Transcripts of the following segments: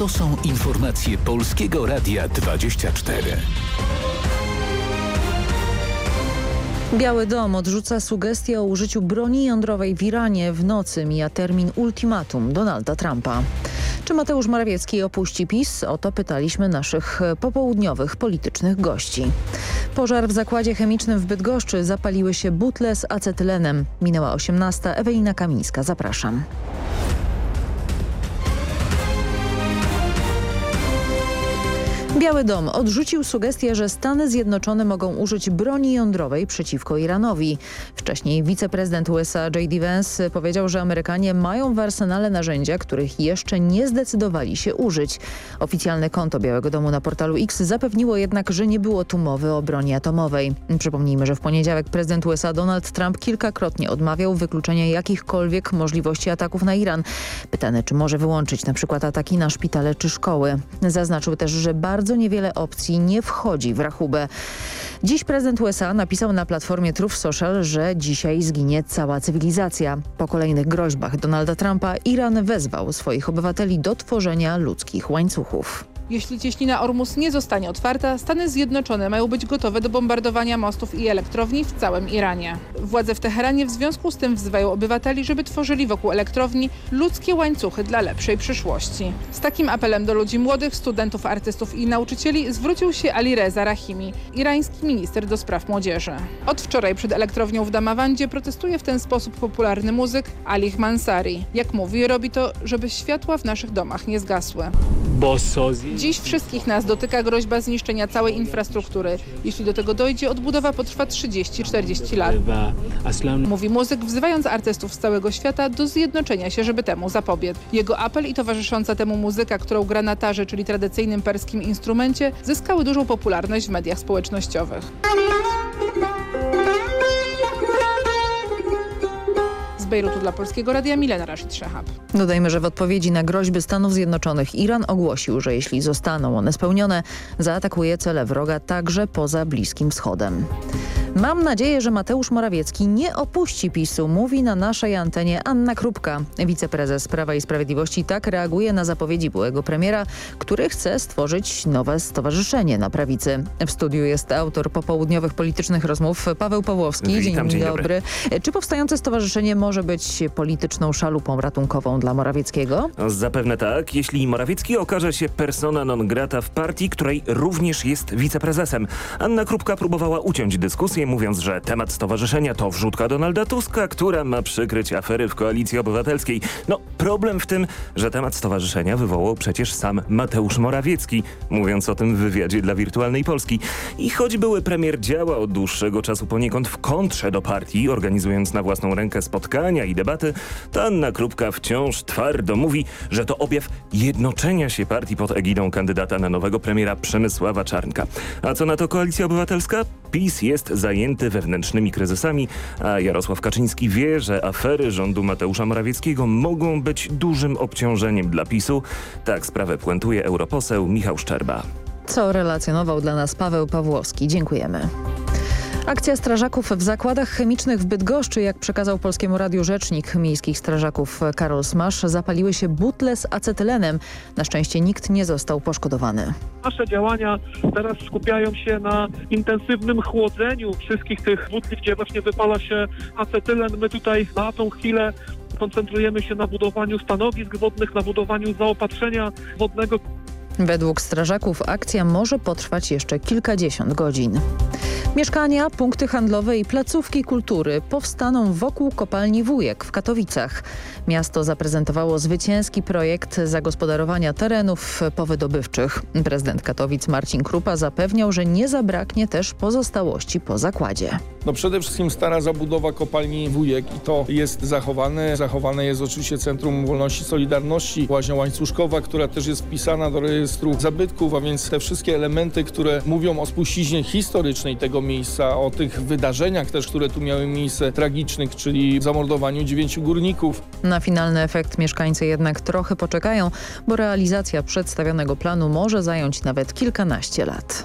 To są informacje Polskiego Radia 24. Biały Dom odrzuca sugestie o użyciu broni jądrowej w Iranie. W nocy mija termin ultimatum Donalda Trumpa. Czy Mateusz Morawiecki opuści PiS? O to pytaliśmy naszych popołudniowych politycznych gości. Pożar w zakładzie chemicznym w Bydgoszczy zapaliły się butle z acetylenem. Minęła 18. Ewelina Kamińska. Zapraszam. Biały Dom odrzucił sugestię, że Stany Zjednoczone mogą użyć broni jądrowej przeciwko Iranowi. Wcześniej wiceprezydent USA J.D. Vance powiedział, że Amerykanie mają w arsenale narzędzia, których jeszcze nie zdecydowali się użyć. Oficjalne konto Białego Domu na portalu X zapewniło jednak, że nie było tu mowy o broni atomowej. Przypomnijmy, że w poniedziałek prezydent USA Donald Trump kilkakrotnie odmawiał wykluczenia jakichkolwiek możliwości ataków na Iran. Pytany, czy może wyłączyć przykład ataki na szpitale czy szkoły. Zaznaczył też, że bardzo bardzo niewiele opcji nie wchodzi w rachubę. Dziś prezydent USA napisał na platformie Truth Social, że dzisiaj zginie cała cywilizacja. Po kolejnych groźbach Donalda Trumpa Iran wezwał swoich obywateli do tworzenia ludzkich łańcuchów. Jeśli cieśnina Ormus nie zostanie otwarta, Stany Zjednoczone mają być gotowe do bombardowania mostów i elektrowni w całym Iranie. Władze w Teheranie w związku z tym wzywają obywateli, żeby tworzyli wokół elektrowni ludzkie łańcuchy dla lepszej przyszłości. Z takim apelem do ludzi młodych, studentów, artystów i nauczycieli zwrócił się Ali Reza Rahimi, irański minister do spraw młodzieży. Od wczoraj przed elektrownią w Damawandzie protestuje w ten sposób popularny muzyk Ali Mansari. Jak mówi, robi to, żeby światła w naszych domach nie zgasły. Dziś wszystkich nas dotyka groźba zniszczenia całej infrastruktury. Jeśli do tego dojdzie, odbudowa potrwa 30-40 lat. Mówi muzyk, wzywając artystów z całego świata do zjednoczenia się, żeby temu zapobiec. Jego apel i towarzysząca temu muzyka, którą gra na tarze, czyli tradycyjnym perskim instrumencie, zyskały dużą popularność w mediach społecznościowych. Bejrutu dla Polskiego Radia Milena Rashid Shehab. Dodajmy, że w odpowiedzi na groźby Stanów Zjednoczonych Iran ogłosił, że jeśli zostaną one spełnione, zaatakuje cele wroga także poza Bliskim Wschodem. Mam nadzieję, że Mateusz Morawiecki nie opuści PiSu, mówi na naszej antenie Anna Krupka. Wiceprezes Prawa i Sprawiedliwości tak reaguje na zapowiedzi byłego premiera, który chce stworzyć nowe stowarzyszenie na prawicy. W studiu jest autor popołudniowych politycznych rozmów Paweł Pawłowski. Witam, dzień, dzień dobry. dobry. Czy powstające stowarzyszenie może być polityczną szalupą ratunkową dla Morawieckiego? No, zapewne tak, jeśli Morawiecki okaże się persona non grata w partii, której również jest wiceprezesem. Anna Krupka próbowała uciąć dyskusję, mówiąc, że temat stowarzyszenia to wrzutka Donalda Tuska, która ma przykryć afery w Koalicji Obywatelskiej. No, problem w tym, że temat stowarzyszenia wywołał przecież sam Mateusz Morawiecki, mówiąc o tym w wywiadzie dla Wirtualnej Polski. I choć były premier działa od dłuższego czasu poniekąd w kontrze do partii, organizując na własną rękę spotkania i debaty, to Anna Krupka wciąż twardo mówi, że to objaw jednoczenia się partii pod egidą kandydata na nowego premiera Przemysława Czarnka. A co na to Koalicja Obywatelska? PiS jest zajęty wewnętrznymi kryzysami, a Jarosław Kaczyński wie, że afery rządu Mateusza Morawieckiego mogą być dużym obciążeniem dla PiSu. Tak sprawę puentuje europoseł Michał Szczerba. Co relacjonował dla nas Paweł Pawłowski. Dziękujemy. Akcja strażaków w zakładach chemicznych w Bydgoszczy, jak przekazał Polskiemu Radiu rzecznik miejskich strażaków Karol Smasz, zapaliły się butle z acetylenem. Na szczęście nikt nie został poszkodowany. Nasze działania teraz skupiają się na intensywnym chłodzeniu wszystkich tych butli, gdzie właśnie wypala się acetylen. My tutaj na tą chwilę koncentrujemy się na budowaniu stanowisk wodnych, na budowaniu zaopatrzenia wodnego. Według strażaków akcja może potrwać jeszcze kilkadziesiąt godzin. Mieszkania, punkty handlowe i placówki kultury powstaną wokół kopalni Wujek w Katowicach. Miasto zaprezentowało zwycięski projekt zagospodarowania terenów powydobywczych. Prezydent Katowic Marcin Krupa zapewniał, że nie zabraknie też pozostałości po zakładzie. No przede wszystkim stara zabudowa kopalni Wujek i to jest zachowane. Zachowane jest oczywiście Centrum Wolności Solidarności, Łaźnia Łańcuszkowa, która też jest wpisana do rejestru zabytków, a więc te wszystkie elementy, które mówią o spuściźnie historycznej tego miejsca, o tych wydarzeniach też, które tu miały miejsce tragicznych, czyli zamordowaniu dziewięciu górników. Na finalny efekt mieszkańcy jednak trochę poczekają, bo realizacja przedstawionego planu może zająć nawet kilkanaście lat.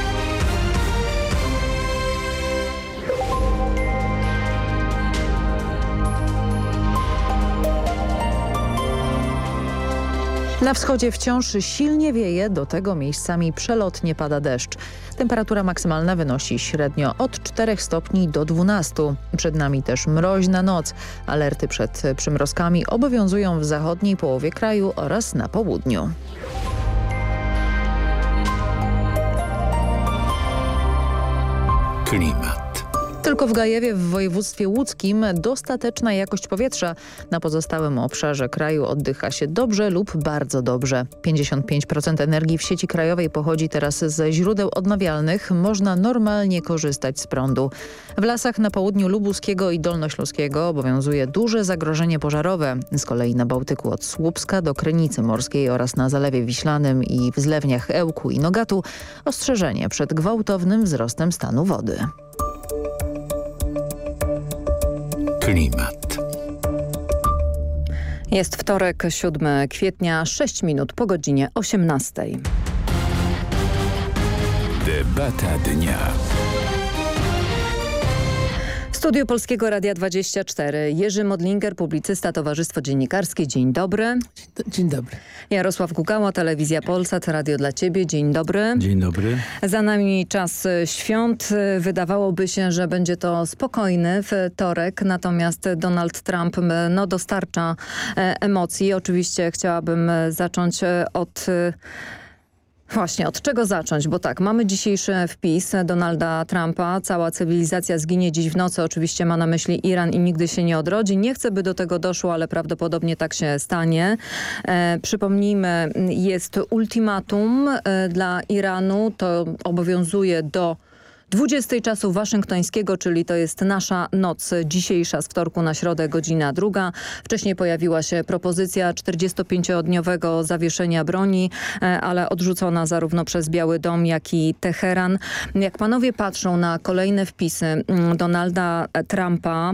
Na wschodzie wciąż silnie wieje, do tego miejscami przelotnie pada deszcz. Temperatura maksymalna wynosi średnio od 4 stopni do 12. Przed nami też mroźna noc. Alerty przed przymrozkami obowiązują w zachodniej połowie kraju oraz na południu. Klimat. Tylko w Gajewie w województwie łódzkim dostateczna jakość powietrza. Na pozostałym obszarze kraju oddycha się dobrze lub bardzo dobrze. 55% energii w sieci krajowej pochodzi teraz ze źródeł odnawialnych. Można normalnie korzystać z prądu. W lasach na południu Lubuskiego i Dolnośląskiego obowiązuje duże zagrożenie pożarowe. Z kolei na Bałtyku od Słupska do Krynicy Morskiej oraz na Zalewie Wiślanym i w zlewniach Ełku i Nogatu ostrzeżenie przed gwałtownym wzrostem stanu wody. Klimat. Jest wtorek, 7 kwietnia, 6 minut po godzinie 18. Debata dnia. Studiu Polskiego Radia 24 Jerzy Modlinger, publicysta, Towarzystwo Dziennikarskie. Dzień dobry. Dzień dobry. Jarosław Kukała, Telewizja Polsat, Radio dla Ciebie. Dzień dobry. Dzień dobry. Za nami czas świąt. Wydawałoby się, że będzie to spokojny wtorek, natomiast Donald Trump no, dostarcza e, emocji. Oczywiście chciałabym zacząć e, od... Właśnie, od czego zacząć? Bo tak, mamy dzisiejszy wpis Donalda Trumpa. Cała cywilizacja zginie dziś w nocy. Oczywiście ma na myśli Iran i nigdy się nie odrodzi. Nie chcę, by do tego doszło, ale prawdopodobnie tak się stanie. E, przypomnijmy, jest ultimatum e, dla Iranu. To obowiązuje do 20 czasu waszyngtońskiego, czyli to jest nasza noc dzisiejsza z wtorku na środę, godzina druga. Wcześniej pojawiła się propozycja 45-dniowego zawieszenia broni, e, ale odrzucona zarówno przez Biały Dom, jak i Teheran. Jak panowie patrzą na kolejne wpisy mm, Donalda Trumpa,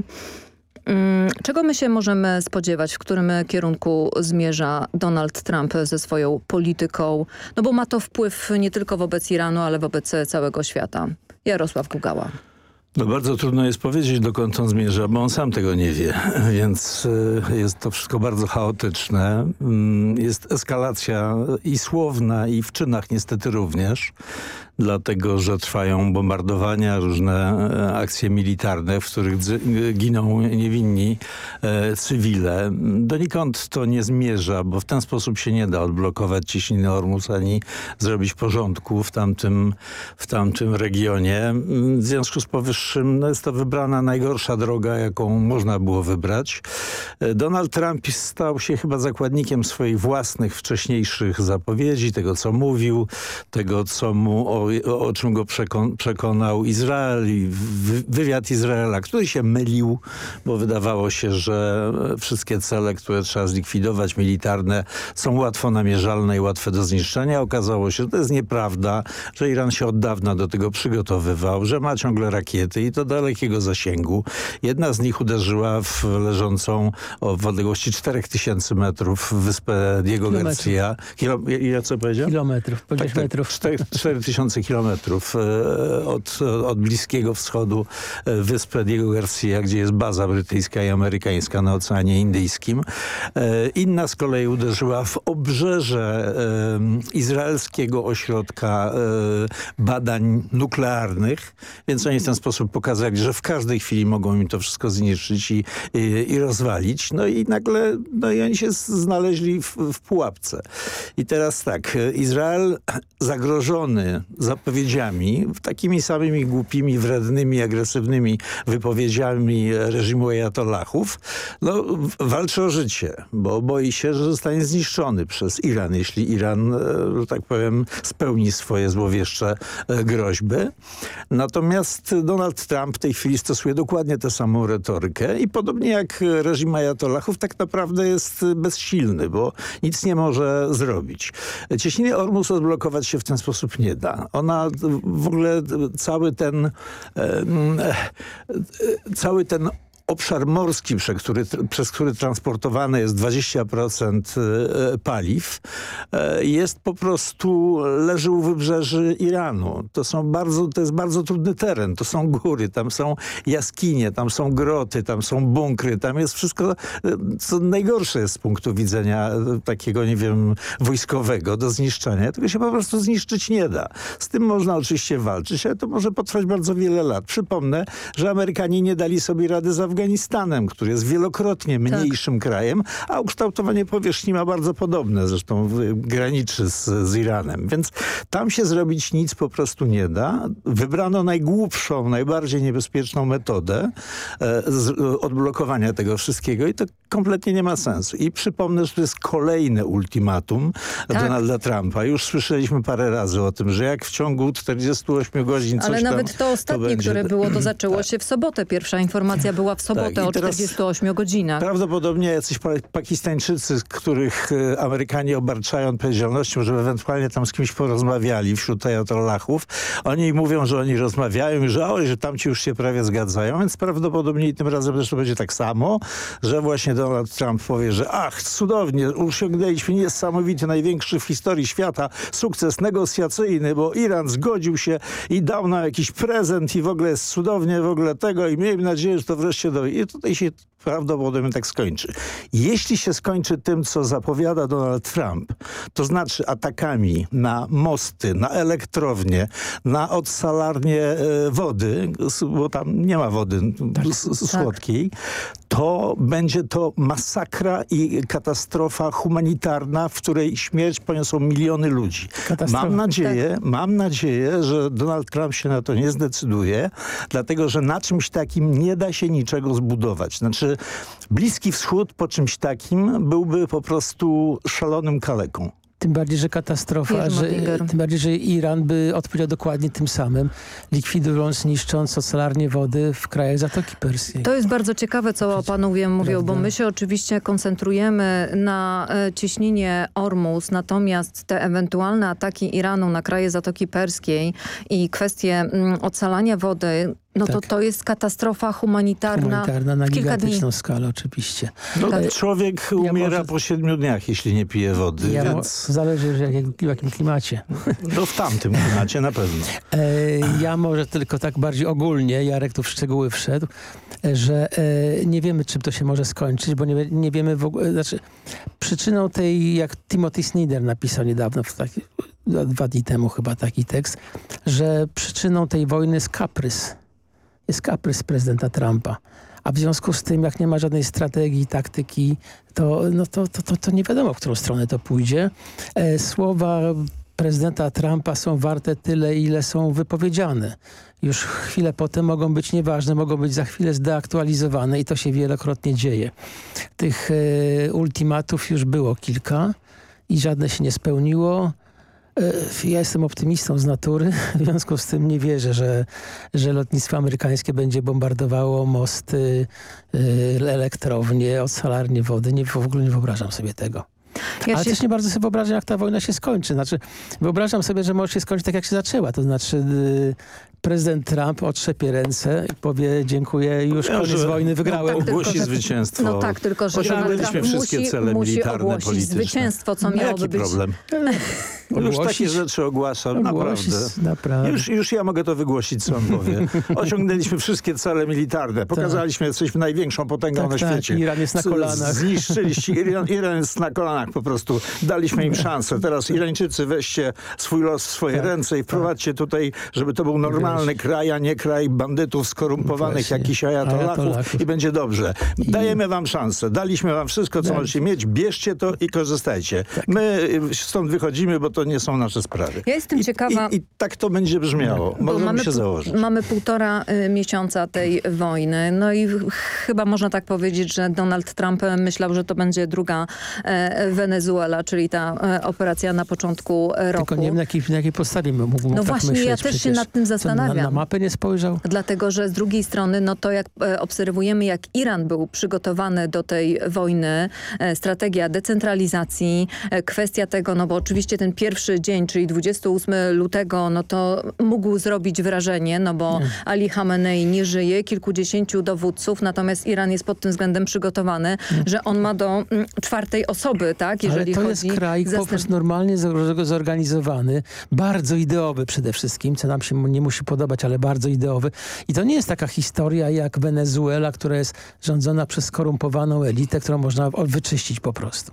mm, Czego my się możemy spodziewać? W którym kierunku zmierza Donald Trump ze swoją polityką? No bo ma to wpływ nie tylko wobec Iranu, ale wobec całego świata. Jarosław Kugała. No bardzo trudno jest powiedzieć, dokąd on zmierza, bo on sam tego nie wie, więc y, jest to wszystko bardzo chaotyczne. Mm, jest eskalacja i słowna, i w czynach niestety również dlatego że trwają bombardowania, różne e, akcje militarne, w których giną niewinni e, cywile. Donikąd to nie zmierza, bo w ten sposób się nie da odblokować ciśniny Ormus ani zrobić porządku w tamtym, w tamtym regionie. W związku z powyższym no jest to wybrana najgorsza droga, jaką można było wybrać. E, Donald Trump stał się chyba zakładnikiem swoich własnych wcześniejszych zapowiedzi, tego co mówił, tego co mu o o czym go przekon, przekonał Izrael i wywiad Izraela, który się mylił, bo wydawało się, że e, wszystkie cele, które trzeba zlikwidować, militarne, są łatwo namierzalne i łatwe do zniszczenia. Okazało się, że to jest nieprawda, że Iran się od dawna do tego przygotowywał, że ma ciągle rakiety i to dalekiego zasięgu. Jedna z nich uderzyła w leżącą o, w odległości 4000 metrów wyspę Diego Garcia. Kilo, ja co powiedziałem? Kilometrów, tak, tak, 4000 tysięcy kilometrów e, od, od Bliskiego Wschodu, e, wyspę Diego Garcia, gdzie jest baza brytyjska i amerykańska na Oceanie Indyjskim. E, inna z kolei uderzyła w obrzeże izraelskiego ośrodka badań nuklearnych, więc oni w ten sposób pokazali, że w każdej chwili mogą im to wszystko zniszczyć i, i, i rozwalić. No i nagle no i oni się znaleźli w, w pułapce. I teraz tak, Izrael zagrożony zapowiedziami, takimi samymi głupimi, wrednymi, agresywnymi wypowiedziami reżimu ajatollahów, no, walczy o życie, bo boi się, że zostanie zniszczony przez Iran, jeśli Iran, e, że tak powiem, spełni swoje złowieszcze e, groźby. Natomiast Donald Trump w tej chwili stosuje dokładnie tę samą retorykę i podobnie jak reżim ajatollahów tak naprawdę jest bezsilny, bo nic nie może zrobić. Cieśniny Ormus odblokować się w ten sposób nie da. Ona w ogóle cały ten e, cały ten obszar morski, przez który, przez który transportowane jest 20% e, paliw, e, jest po prostu, leży u wybrzeży Iranu. To, są bardzo, to jest bardzo trudny teren. To są góry, tam są jaskinie, tam są groty, tam są bunkry, tam jest wszystko, e, co najgorsze jest z punktu widzenia takiego, nie wiem, wojskowego do zniszczenia. Tego się po prostu zniszczyć nie da. Z tym można oczywiście walczyć, ale to może potrwać bardzo wiele lat. Przypomnę, że Amerykanie nie dali sobie rady z Afganistanem, który jest wielokrotnie tak. mniejszym tak. krajem, a ukształtowanie powierzchni ma bardzo podobne, zresztą graniczy z, z Iranem. Więc tam się zrobić nic po prostu nie da. Wybrano najgłupszą, najbardziej niebezpieczną metodę e, z, odblokowania tego wszystkiego i to kompletnie nie ma sensu. I przypomnę, że to jest kolejne ultimatum tak. Donalda Trumpa. Już słyszeliśmy parę razy o tym, że jak w ciągu 48 godzin coś Ale tam, nawet to ostatnie, to będzie... które było, to zaczęło tak. się w sobotę. Pierwsza informacja była w sobotę tak. o 48 godzinach. Prawdopodobnie jacyś Pakistańczycy, których e, Amerykanie obarczają odpowiedzialnością, że ewentualnie tam z kimś porozmawiali wśród Ajatollahów. Oni mówią, że oni rozmawiają i że, oj, że tamci już się prawie zgadzają, więc prawdopodobnie i tym razem zresztą będzie tak samo, że właśnie Donald Trump powie, że ach, cudownie, osiągnęliśmy niesamowity, największy w historii świata sukces negocjacyjny, bo Iran zgodził się i dał nam jakiś prezent i w ogóle jest cudownie w ogóle tego i miejmy nadzieję, że to wreszcie do... I tutaj się prawdopodobnie tak skończy. Jeśli się skończy tym, co zapowiada Donald Trump, to znaczy atakami na mosty, na elektrownie, na odsalarnie e, wody, bo tam nie ma wody tak, słodkiej, tak. to będzie to masakra i katastrofa humanitarna, w której śmierć poniosą miliony ludzi. Mam nadzieję, tak. mam nadzieję, że Donald Trump się na to nie zdecyduje, dlatego że na czymś takim nie da się niczego zbudować. Znaczy Bliski Wschód po czymś takim byłby po prostu szalonym kaleką. Tym bardziej, że katastrofa, że, tym bardziej, że Iran by odpowiedział dokładnie tym samym, likwidując, niszcząc ocelarnie wody w krajach Zatoki Perskiej. To jest bardzo ciekawe, co panowie mówią, bo my się oczywiście koncentrujemy na e, ciśnienie Ormus, natomiast te ewentualne ataki Iranu na kraje Zatoki Perskiej i kwestie mm, ocalania wody no tak. to to jest katastrofa humanitarna. Humanitarna na gigantyczną skalę oczywiście. No, tak. Człowiek umiera ja może... po siedmiu dniach, jeśli nie pije wody. Ja więc... Zależy w jakim, w jakim klimacie. No w tamtym klimacie na pewno. E, ja może tylko tak bardziej ogólnie, Jarek tu w szczegóły wszedł, że e, nie wiemy czym to się może skończyć, bo nie, nie wiemy w ogóle, znaczy przyczyną tej, jak Timothy Snyder napisał niedawno, w dwa dni temu chyba taki tekst, że przyczyną tej wojny jest kaprys jest kaprys prezydenta Trumpa. A w związku z tym, jak nie ma żadnej strategii, taktyki, to, no to, to, to, to nie wiadomo, w którą stronę to pójdzie. E, słowa prezydenta Trumpa są warte tyle, ile są wypowiedziane. Już chwilę potem mogą być nieważne, mogą być za chwilę zdeaktualizowane i to się wielokrotnie dzieje. Tych e, ultimatów już było kilka i żadne się nie spełniło. E, ja jestem optymistą z natury, w związku z tym nie wierzę, że, że lotnictwo amerykańskie będzie bombardowało mosty, e, elektrownie, odsalarnie wody. Nie, w ogóle nie wyobrażam sobie tego. Ja Ale się... też nie bardzo sobie wyobrażam, jak ta wojna się skończy. Znaczy, wyobrażam sobie, że może się skończyć tak, jak się zaczęła. To znaczy y, prezydent Trump otrzepie ręce i powie dziękuję, już no, koniec wojny, wygrałem. No tak, ogłosi tylko, zwycięstwo. No tak, tylko że Osiągnęliśmy wszystkie musi, cele musi militarne, ogłosić polityczne. zwycięstwo, co no miałoby jaki być... problem? Już takie rzeczy ogłaszam, naprawdę. naprawdę. Już, już ja mogę to wygłosić, co on powie. Osiągnęliśmy wszystkie cele militarne. Tak. Pokazaliśmy, tak. jesteśmy największą potęgą tak, na tak. świecie. Iran jest na kolanach. Zniszczyliście. Iran, Iran jest na kolanach po prostu. Daliśmy im szansę. Teraz Irańczycy weźcie swój los w swoje tak, ręce i wprowadźcie tutaj, żeby to był normalny kraj, a nie kraj bandytów skorumpowanych, jakichś ajatollahów i będzie dobrze. Dajemy wam szansę. Daliśmy wam wszystko, co możecie mieć. Bierzcie to i korzystajcie. Tak. My stąd wychodzimy, bo to nie są nasze sprawy. Ja jestem I, ciekawa... I, I, tak to będzie brzmiało. Możemy mamy, się założyć. Mamy półtora y, miesiąca tej wojny. No i chyba można tak powiedzieć, że Donald Trump myślał, że to będzie druga e, Wenezuela, czyli ta e, operacja na początku roku. Tylko nie wiem, na jakiej, na jakiej podstawie No tak właśnie, myśleć ja też przecież. się nad tym zastanawiam. Na, na, mapę nie spojrzał? Dlatego, że z drugiej strony, no to jak e, obserwujemy, jak Iran był przygotowany do tej wojny, e, strategia decentralizacji, e, kwestia tego, no bo oczywiście ten pierwszy pierwszy dzień, czyli 28 lutego, no to mógł zrobić wrażenie, no bo Nie. Ali Khamenei nie żyje, kilkudziesięciu dowódców, natomiast Iran jest pod tym względem przygotowany, że on ma do mm, czwartej osoby, tak? Jeżeli Ale to jest kraj po zastęp- prostu normalnie zor- zorganizowany, bardzo ideowy przede wszystkim, co nam się nie musi podobać, ale bardzo ideowy. I to nie jest taka historia jak Wenezuela, która jest rządzona przez skorumpowaną elitę, którą można wyczyścić po prostu.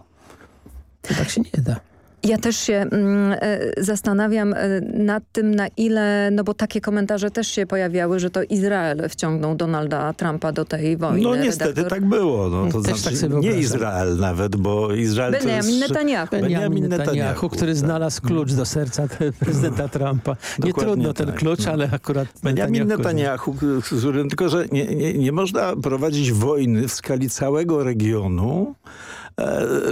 To tak się nie da. Ja też się mm, e, zastanawiam e, nad tym, na ile, no bo takie komentarze też się pojawiały, że to Izrael wciągnął Donalda Trumpa do tej wojny. No niestety Redaktor tak było. No, to Też tak znaczy, sobie nie. Izrael nawet, bo Izrael to Benjamin jest... Netanyahu. Benjamin Benjamin Netanyahu, Netanyahu, który tak. znalazł klucz do serca te- prezydenta Trumpa. Nie Dokładnie trudno ten tak, klucz, no. ale akurat Benjamin Netanyahu- Netanyahu, tylko że nie, nie, nie można prowadzić wojny w skali całego regionu,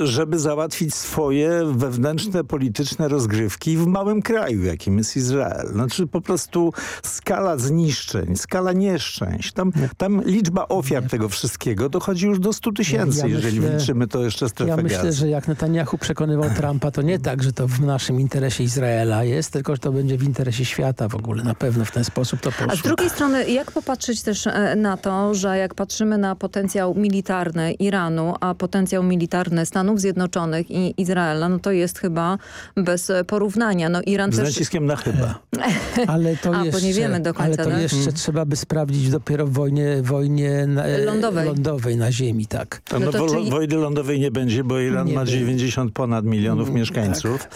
żeby załatwić swoje wewnętrzne, polityczne rozgrywki w małym kraju, jakim jest Izrael. Znaczy po prostu skala zniszczeń, skala nieszczęść. Tam, tam liczba ofiar tego wszystkiego dochodzi już do 100 tysięcy, Ja jeżeli myślę- liczymy to jeszcze strefę Ja myślę, gazy. że jak Netanyahu przekonywał Trumpa, to nie tak, że to w naszym interesie Izraela jest, tylko że to będzie w interesie świata w ogóle. Na pewno w ten sposób to poszło. A z drugiej strony, jak popatrzeć też e, na to, że jak patrzymy na potencjał militarny Iranu, a potencjał militarny Stanów Zjednoczonych i Izraela, no to jest chyba bez porównania. No Iran Z też... naciskiem na chyba. Ale to A, bo jeszcze, nie wiemy do końca, ale to tak? jeszcze trzeba by sprawdzić dopiero w wojnie, wojnie na, e, Lądowej. lądowej na ziemi, tak. No, No to czyli- Wojny lądowej nie będzie, bo Iran Nie ma będzie. 90 ponad milionów Mm, mieszkańców.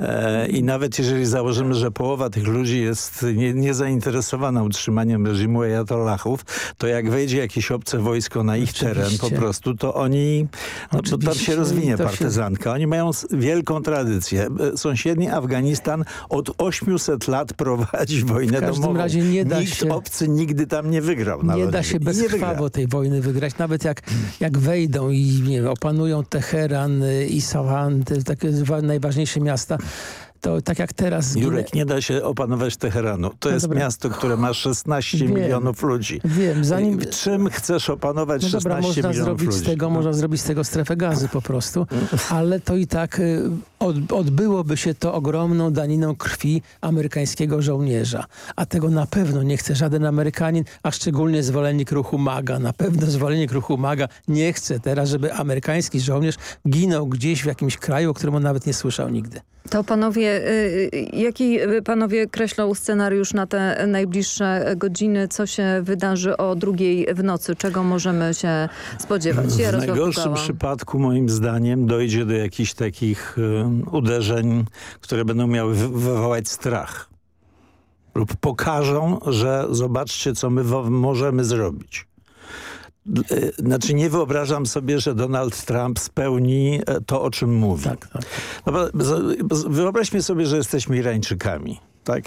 E, I nawet jeżeli założymy, że połowa tych ludzi jest nie, niezainteresowana utrzymaniem reżimu ajatollahów, to jak wejdzie jakieś obce wojsko na ich teren po Oczywiście. prostu, to oni, no to tam się rozwinie to się-. Oni mają wielką tradycję. E, Sąsiedni Afganistan od 800 lat prowadzi wojnę W każdym domową. razie nie da Nikt się- obcy nigdy tam nie wygrał. Nie da się I bez nie wygra. krwawo tej wojny wygrać. Nawet jak, jak wejdą i nie wiem, opanują Teheran y, i Sawan, te takie wa- najważniejsze miasta, to tak jak teraz... Jurek, nie da się opanować Teheranu. To No jest dobra. miasto, które ma 16 Wiem. milionów ludzi. Wiem, zanim... I Czym chcesz opanować No 16 dobra, można milionów zrobić ludzi? z tego, No. można zrobić z tego strefę gazy po prostu, ale to i tak y, od, odbyłoby się to ogromną daniną krwi amerykańskiego żołnierza. A tego na pewno nie chce żaden Amerykanin, a szczególnie zwolennik ruchu MAGA. Na pewno zwolennik ruchu MAGA nie chce teraz, żeby amerykański żołnierz ginął gdzieś w jakimś kraju, o którym on nawet nie słyszał nigdy. To panowie, jaki y, panowie kreślą scenariusz na te najbliższe godziny? Co się wydarzy o drugiej w nocy? Czego możemy się spodziewać? W Jarosław najgorszym Kukała. przypadku moim zdaniem dojdzie do jakichś takich uderzeń, które będą miały wy- wywołać strach. Lub pokażą, że zobaczcie, co my możemy zrobić. E, Znaczy nie wyobrażam sobie, że Donald Trump spełni e, to, o czym mówi. Tak, tak. No wyobraźmy sobie, że jesteśmy Irańczykami. Tak?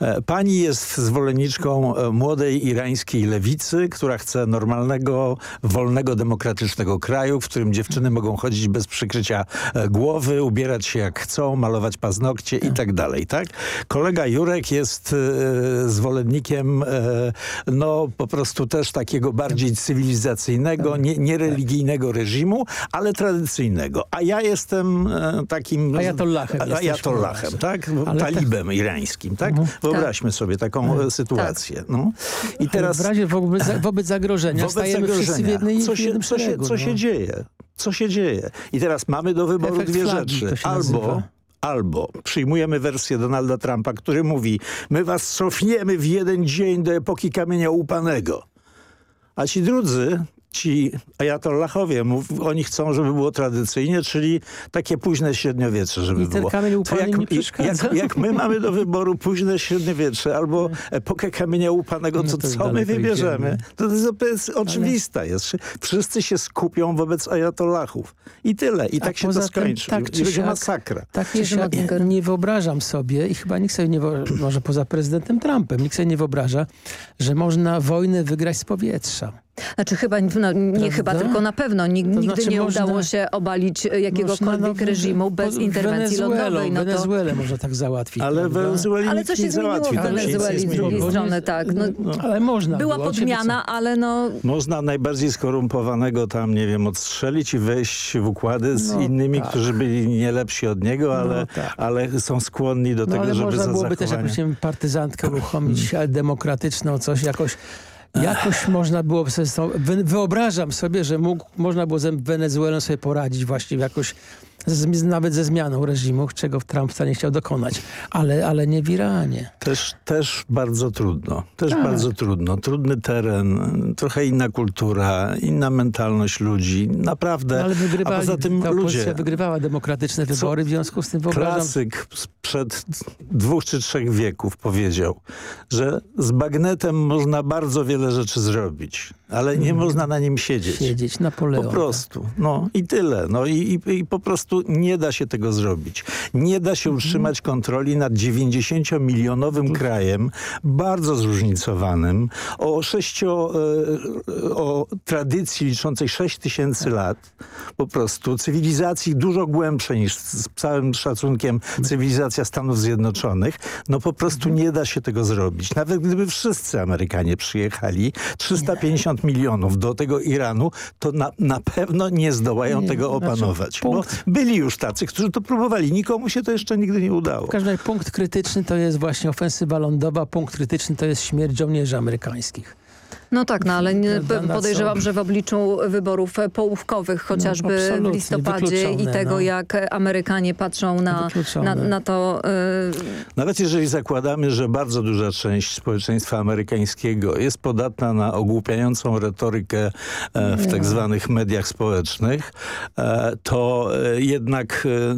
E, Pani jest zwolenniczką e, młodej irańskiej lewicy, która chce normalnego, wolnego, demokratycznego kraju, w którym dziewczyny mogą chodzić bez przykrycia e, głowy, ubierać się jak chcą, malować paznokcie i tak dalej. Tak? Kolega Jurek jest e, zwolennikiem e, no po prostu też takiego bardziej cywilizacyjnego, nie, niereligijnego reżimu, ale tradycyjnego. A ja jestem e, takim... Ajatollahem Ajatollahem, tak? Talibem irańskim, tak? Mhm. Wyobraźmy sobie taką e, sytuację. No. I Teraz... W razie wobec, wobec zagrożenia wobec stajemy wszyscy w zagrożenia, jednej, co się, co się, co no. się dzieje? Co się dzieje? I teraz mamy do wyboru Efekt dwie flagi rzeczy. Albo. Albo przyjmujemy wersję Donalda Trumpa, który mówi my was cofniemy w jeden dzień do epoki kamienia łupanego. A ci drudzy, ci ajatollahowie, mów, oni chcą, żeby było tradycyjnie, czyli takie późne średniowiecze, żeby I ten było. kamień jak, nie przeszkadza. jak, jak my mamy do wyboru późne średniowiecze albo epokę kamienia łupanego, No to co my wybierzemy? To to jest oczywista jest. Wszyscy się skupią wobec ajatollahów. I tyle. I A tak się to tym, skończy. tak I czy będzie masakra. Tak Jerzy siak Mottinger. nie wyobrażam sobie i chyba nikt sobie nie może poza prezydentem Trumpem, nikt sobie nie wyobraża, że można wojnę wygrać z powietrza. Znaczy chyba, no, nie Prawda? chyba, tylko na pewno. Nig, To nigdy znaczy nie można- udało się obalić e, jakiegokolwiek no, reżimu bez interwencji lądowej. No to, Wenezuelę można tak załatwić. Ale prawda? Wenezueli ale co się nie zmieniło w Wenezueli z zmieniło. drugiej strony? Tak, no, Ale można była było, podmiana, ale no... Można najbardziej skorumpowanego tam, nie wiem, odstrzelić i wejść w układy z No, innymi, tak. którzy byli nie lepsi od niego, ale, tak. ale są skłonni do No, tego, ale żeby można byłoby też jakąś partyzantkę uruchomić, ale demokratyczną, coś jakoś... Jakoś można było wyobrażam sobie, że mógł, można było z Wenezuelą sobie poradzić właśnie jakoś, z, nawet ze zmianą reżimu, czego Trump wcale nie chciał dokonać, ale, ale nie w Iranie. Też, też bardzo trudno. Też Tak. bardzo trudno. Trudny teren, trochę inna kultura, inna mentalność ludzi. Naprawdę. No, ale A wygrywali, poza tym ludzie. wygrywała demokratyczne wybory, w związku z tym wyobrażam... Klasyk sprzed dwóch czy trzech wieków powiedział, że z bagnetem można bardzo wiele rzeczy zrobić, ale nie można na nim siedzieć. Mhm. Siedzieć, Napoleon. Po prostu. No i tyle. No i, i, i po prostu nie da się tego zrobić. Nie da się utrzymać kontroli nad 90-milionowym krajem, bardzo zróżnicowanym, o sześcio, e, o tradycji liczącej 6 tysięcy lat. Po prostu cywilizacji dużo głębszej niż z całym szacunkiem cywilizacja Stanów Zjednoczonych. No po prostu nie da się tego zrobić. Nawet gdyby wszyscy Amerykanie przyjechali, 350 milionów do tego Iranu, to na, na pewno nie zdołają Nie, tego znaczy opanować. Bo punkt- byli już tacy, którzy to próbowali. Nikomu się to jeszcze nigdy nie udało. W każdym razie punkt krytyczny to jest właśnie ofensywa lądowa, punkt krytyczny to jest śmierć żołnierzy amerykańskich. No tak, no ale nie, podejrzewam, że w obliczu wyborów połówkowych, chociażby w absolutnie, listopadzie i tego, no. jak Amerykanie patrzą na, na, na to... y, Nawet jeżeli zakładamy, że bardzo duża część społeczeństwa amerykańskiego jest podatna na ogłupiającą retorykę e, w tak zwanych mediach społecznych, e, to e, jednak e,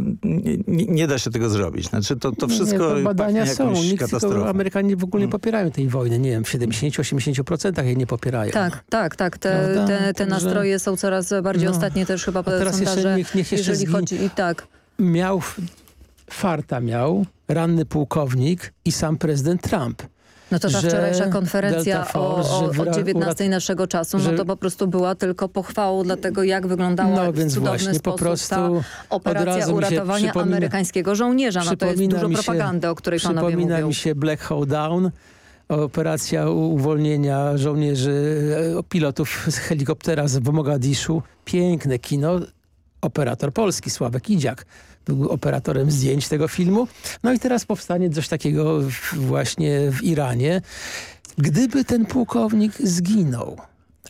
nie, nie da się tego zrobić. Znaczy to, to wszystko nie, to badania są. Nikt, katastrofą. Amerykanie w ogóle nie popierają tej wojny. Nie wiem, w 70-80% jej nie popierają. tak, tak, tak. Te, te, te nastroje są coraz bardziej No. ostatnie też chyba teraz jeszcze sondaże, niech- niech jeszcze jeżeli chodzi... I tak. Miał, farta miał, ranny pułkownik i sam prezydent Trump. No to ta że wczorajsza konferencja o, Force, o, o wyra- 19 naszego czasu, no to po prostu była tylko pochwałą dla tego, jak wyglądała No w więc cudowny właśnie, po sposób prostu ta operacja uratowania przypomina- amerykańskiego żołnierza. No to jest Przypomina dużo mi się- propagandy, o której panowie Przypomina mówią. mi się Black Hole Down, operacja uwolnienia żołnierzy, e, pilotów z helikoptera z Mogadiszu. Piękne kino. Operator polski, Sławek Idziak, był operatorem zdjęć tego filmu. No i teraz powstanie coś takiego właśnie w Iranie. Gdyby ten pułkownik zginął,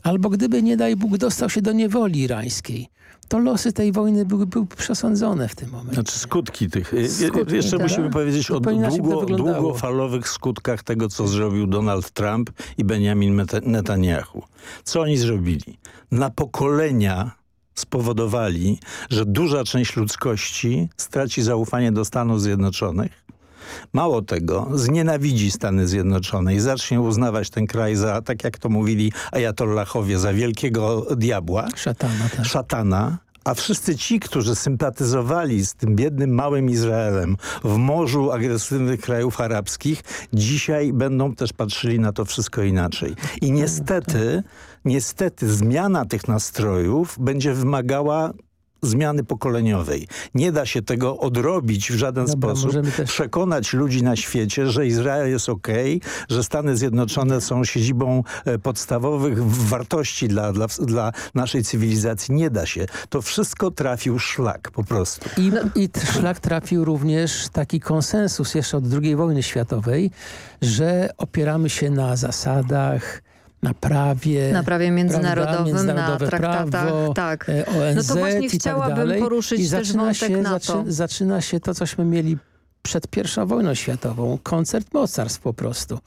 albo gdyby, nie daj Bóg, dostał się do niewoli irańskiej, to losy tej wojny były, były przesądzone w tym momencie. Znaczy skutki tych. e, Skutki, Jeszcze tak. musimy powiedzieć o długo, długofalowych skutkach tego, co zrobił Donald Trump i Benjamin Netanyahu. Co oni zrobili? Na pokolenia spowodowali, że duża część ludzkości straci zaufanie do Stanów Zjednoczonych. Mało tego, znienawidzi Stany Zjednoczone i zacznie uznawać ten kraj za, tak jak to mówili ajatollahowie, za wielkiego diabła Szatana, tak. szatana, a wszyscy ci, którzy sympatyzowali z tym biednym małym Izraelem w morzu agresywnych krajów arabskich, dzisiaj będą też patrzyli na to wszystko inaczej. I niestety, niestety zmiana tych nastrojów będzie wymagała zmiany pokoleniowej. Nie da się tego odrobić w żaden Dobra, sposób. też- Przekonać ludzi na świecie, że Izrael jest okej, że Stany Zjednoczone są siedzibą e, podstawowych wartości dla, dla, dla naszej cywilizacji. Nie da się. To wszystko trafił szlak po prostu. I, I t- szlak trafił również taki konsensus jeszcze od II wojny światowej, że opieramy się na zasadach, na prawie, Na prawie międzynarodowym, prawda, międzynarodowe na traktatach, prawo, tak. e, ONZ No to właśnie tak chciałabym dalej. poruszyć I też zaczyna wątek się, NATO. zaczyna się to, cośmy mieli przed pierwszą wojną światową. Koncert mocarstw po prostu.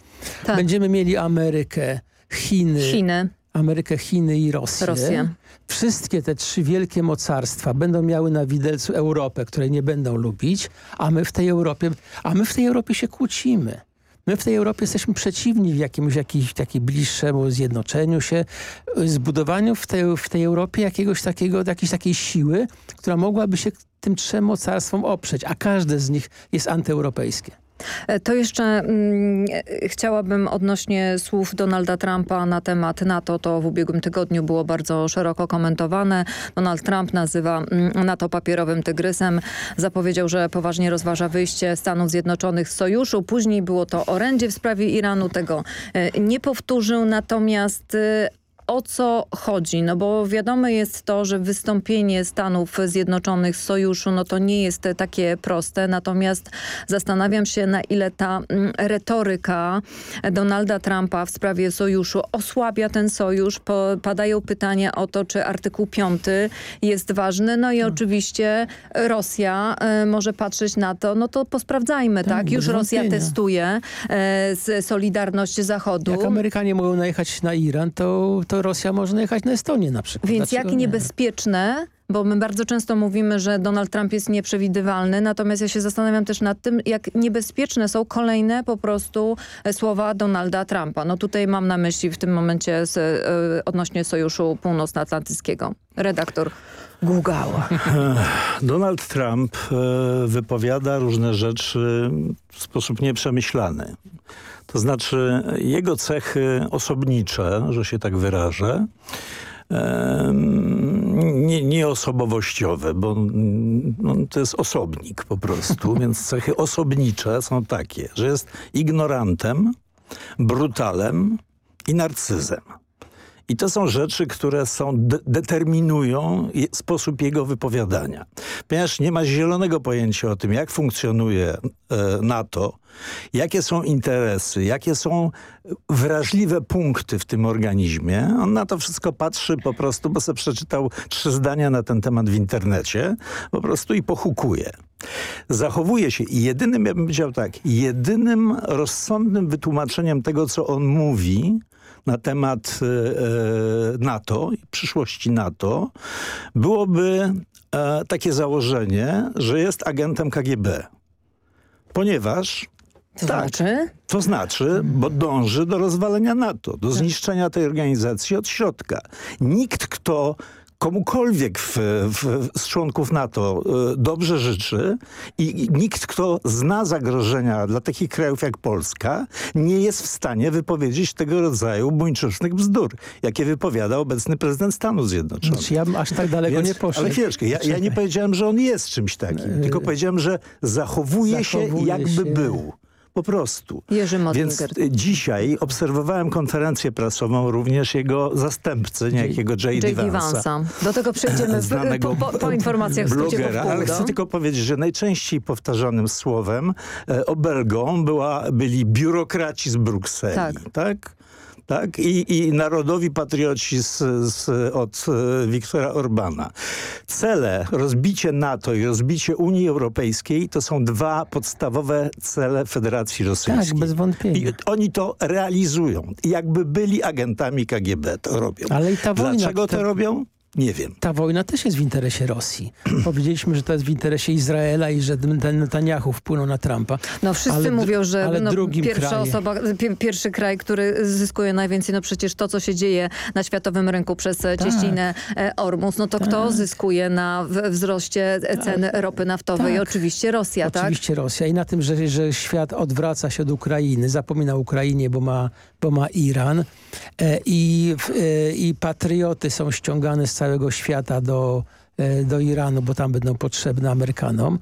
Tak. Będziemy mieli Amerykę, Chiny, Chiny, Amerykę, Chiny i Rosję. Rosję. Wszystkie te trzy wielkie mocarstwa będą miały na widelcu Europę, której nie będą lubić, a my w tej Europie, a my w tej Europie się kłócimy. My w tej Europie jesteśmy przeciwni w jakimś, jakimś takiej bliższemu zjednoczeniu się, y, zbudowaniu w tej, w tej Europie jakiegoś takiego, jakiejś takiej siły, która mogłaby się tym trzem mocarstwom oprzeć, a każde z nich jest antyeuropejskie. E, to jeszcze mm, chciałabym odnośnie słów Donalda Trumpa na temat NATO. To w ubiegłym tygodniu było bardzo szeroko komentowane. Donald Trump nazywa mm, NATO papierowym tygrysem. Zapowiedział, że poważnie rozważa wyjście Stanów Zjednoczonych z sojuszu. Później było to orędzie w sprawie Iranu. Tego e, nie powtórzył. Natomiast e, o co chodzi? No bo wiadome jest to, że wystąpienie Stanów Zjednoczonych z sojuszu, no to nie jest takie proste. Natomiast zastanawiam się, na ile ta mm, retoryka Donalda Trumpa w sprawie sojuszu osłabia ten sojusz. Padają pytania o to, czy artykuł 5 jest ważny. No i hmm. oczywiście Rosja y, może patrzeć na to, no to posprawdzajmy, tak? tak? Już Rosja wątpienia. testuje y, solidarność Zachodu. Jak Amerykanie mogą najechać na Iran, to to Rosja może jechać na Estonię na przykład. Więc Dlaczego jak niebezpieczne, bo my bardzo często mówimy, że Donald Trump jest nieprzewidywalny, natomiast ja się zastanawiam też nad tym, jak niebezpieczne są kolejne po prostu e, słowa Donalda Trumpa. No tutaj mam na myśli w tym momencie z, y, odnośnie Sojuszu Północnoatlantyckiego. Redaktor Gugała. Donald Trump y, wypowiada różne rzeczy w sposób nieprzemyślany. To znaczy jego cechy osobnicze, że się tak wyrażę, nie, nie osobowościowe, bo no, to jest osobnik po prostu, więc cechy osobnicze są takie, że jest ignorantem, brutalem i narcyzem. I to są rzeczy, które są de determinują sposób jego wypowiadania. Ponieważ nie ma zielonego pojęcia o tym, jak funkcjonuje e, NATO, jakie są interesy, jakie są wrażliwe punkty w tym organizmie. On na to wszystko patrzy po prostu, bo sobie przeczytał trzy zdania na ten temat w internecie, po prostu i pochukuje. Zachowuje się i jedynym, ja bym powiedział tak, jedynym rozsądnym wytłumaczeniem tego, co on mówi, na temat e, e, NATO i przyszłości NATO byłoby e, takie założenie, że jest agentem KGB. Ponieważ to tak, znaczy? To znaczy, bo dąży do rozwalenia NATO, do tak. zniszczenia tej organizacji od środka. Nikt, kto komukolwiek w, w, z członków NATO y, dobrze życzy i nikt, kto zna zagrożenia dla takich krajów jak Polska, nie jest w stanie wypowiedzieć tego rodzaju buńczucznych bzdur, jakie wypowiada obecny prezydent Stanów Zjednoczonych. Znaczy, ja aż tak daleko Więc, nie poszedł. Ale chwileczkę, ja, ja, nie powiedziałem, że on jest czymś takim, tylko powiedziałem, że zachowuje, zachowuje się jakby się. był. Po prostu. Jerzy Więc dzisiaj obserwowałem konferencję prasową również jego zastępcy, niejakiego J.D. Vansa. Do tego przejdziemy znanego po, po, po informacjach blogera, ale chcę tylko powiedzieć, że najczęściej powtarzanym słowem e, obelgą była, byli biurokraci z Brukseli. Tak. tak? Tak? I, i narodowi patrioci z, z, od e, Wiktora Orbana. Cele, rozbicie NATO i rozbicie Unii Europejskiej to są dwa podstawowe cele Federacji Rosyjskiej. Tak, bez wątpienia. I oni to realizują. Jakby byli agentami KGB to robią. Ale i ta wojna... Dlaczego to robią? Nie wiem. Ta wojna też jest w interesie Rosji. Powiedzieliśmy, że to jest w interesie Izraela i że ten Netanyahu wpłynął na Trumpa. No wszyscy ale, mówią, że no, pierwsza osoba, pierwszy kraj, który zyskuje najwięcej, no przecież to, co się dzieje na światowym rynku przez tak. cieśninę e, Ormus, no to tak. kto zyskuje na wzroście cen tak. ropy naftowej? Tak. Oczywiście Rosja, tak? Oczywiście Rosja i na tym, że, że świat odwraca się od Ukrainy, zapomina o Ukrainie, bo ma, bo ma Iran e, i, e, i patrioty są ściągane z całego świata do, e, do Iranu, bo tam będą potrzebne Amerykanom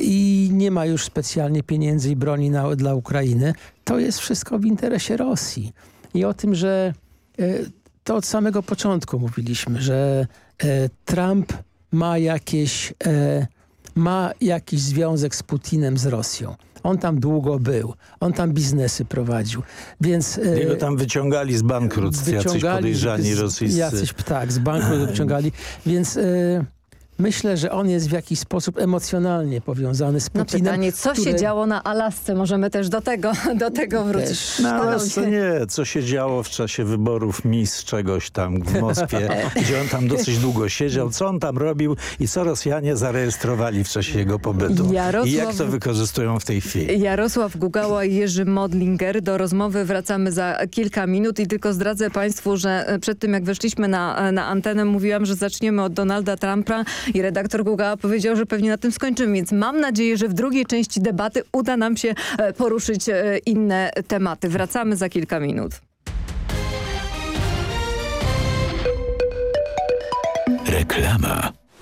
i nie ma już specjalnie pieniędzy i broni na, dla Ukrainy, to jest wszystko w interesie Rosji. I o tym, że to od samego początku mówiliśmy, że Trump ma jakieś, ma jakiś związek z Putinem, z Rosją. On tam długo był. On tam biznesy prowadził. Więc, Jego tam wyciągali z bankructw jacyś podejrzani rosyjscy. Jacyś, tak, z bankructw wyciągali. Więc... E, Myślę, że on jest w jakiś sposób emocjonalnie powiązany z no Putinem. No pytanie, co które... się działo na Alasce? Możemy też do tego, do tego wrócić. Na Alasce nie. Co się działo w czasie wyborów mis czegoś tam w Moskwie, gdzie on tam dosyć długo siedział, co on tam robił i co Rosjanie zarejestrowali w czasie jego pobytu. Jarosław... I jak to wykorzystują w tej chwili. Jarosław Gugała i Jerzy Modlinger. Do rozmowy wracamy za kilka minut i tylko zdradzę Państwu, że przed tym jak weszliśmy na, na antenę mówiłam, że zaczniemy od Donalda Trumpa i redaktor Guga powiedział, że pewnie na tym skończymy, więc mam nadzieję, że w drugiej części debaty uda nam się e, poruszyć e, inne tematy. Wracamy za kilka minut. Reklama.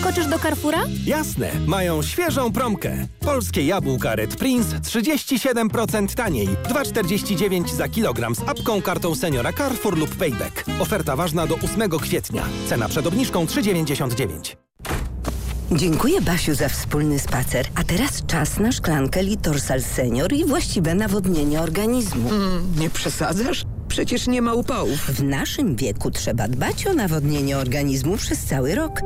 Skoczysz do Carrefoura? Jasne, mają świeżą promkę. Polskie jabłka Red Prince 37% taniej. 2,49 za kilogram z apką, kartą seniora Carrefour lub Payback. Oferta ważna do 8 kwietnia. Cena przed obniżką 3,99. Dziękuję Basiu za wspólny spacer. A teraz czas na szklankę Litorsal Senior i właściwe nawodnienie organizmu. Mm, nie przesadzasz? Przecież nie ma upałów. W naszym wieku trzeba dbać o nawodnienie organizmu przez cały rok.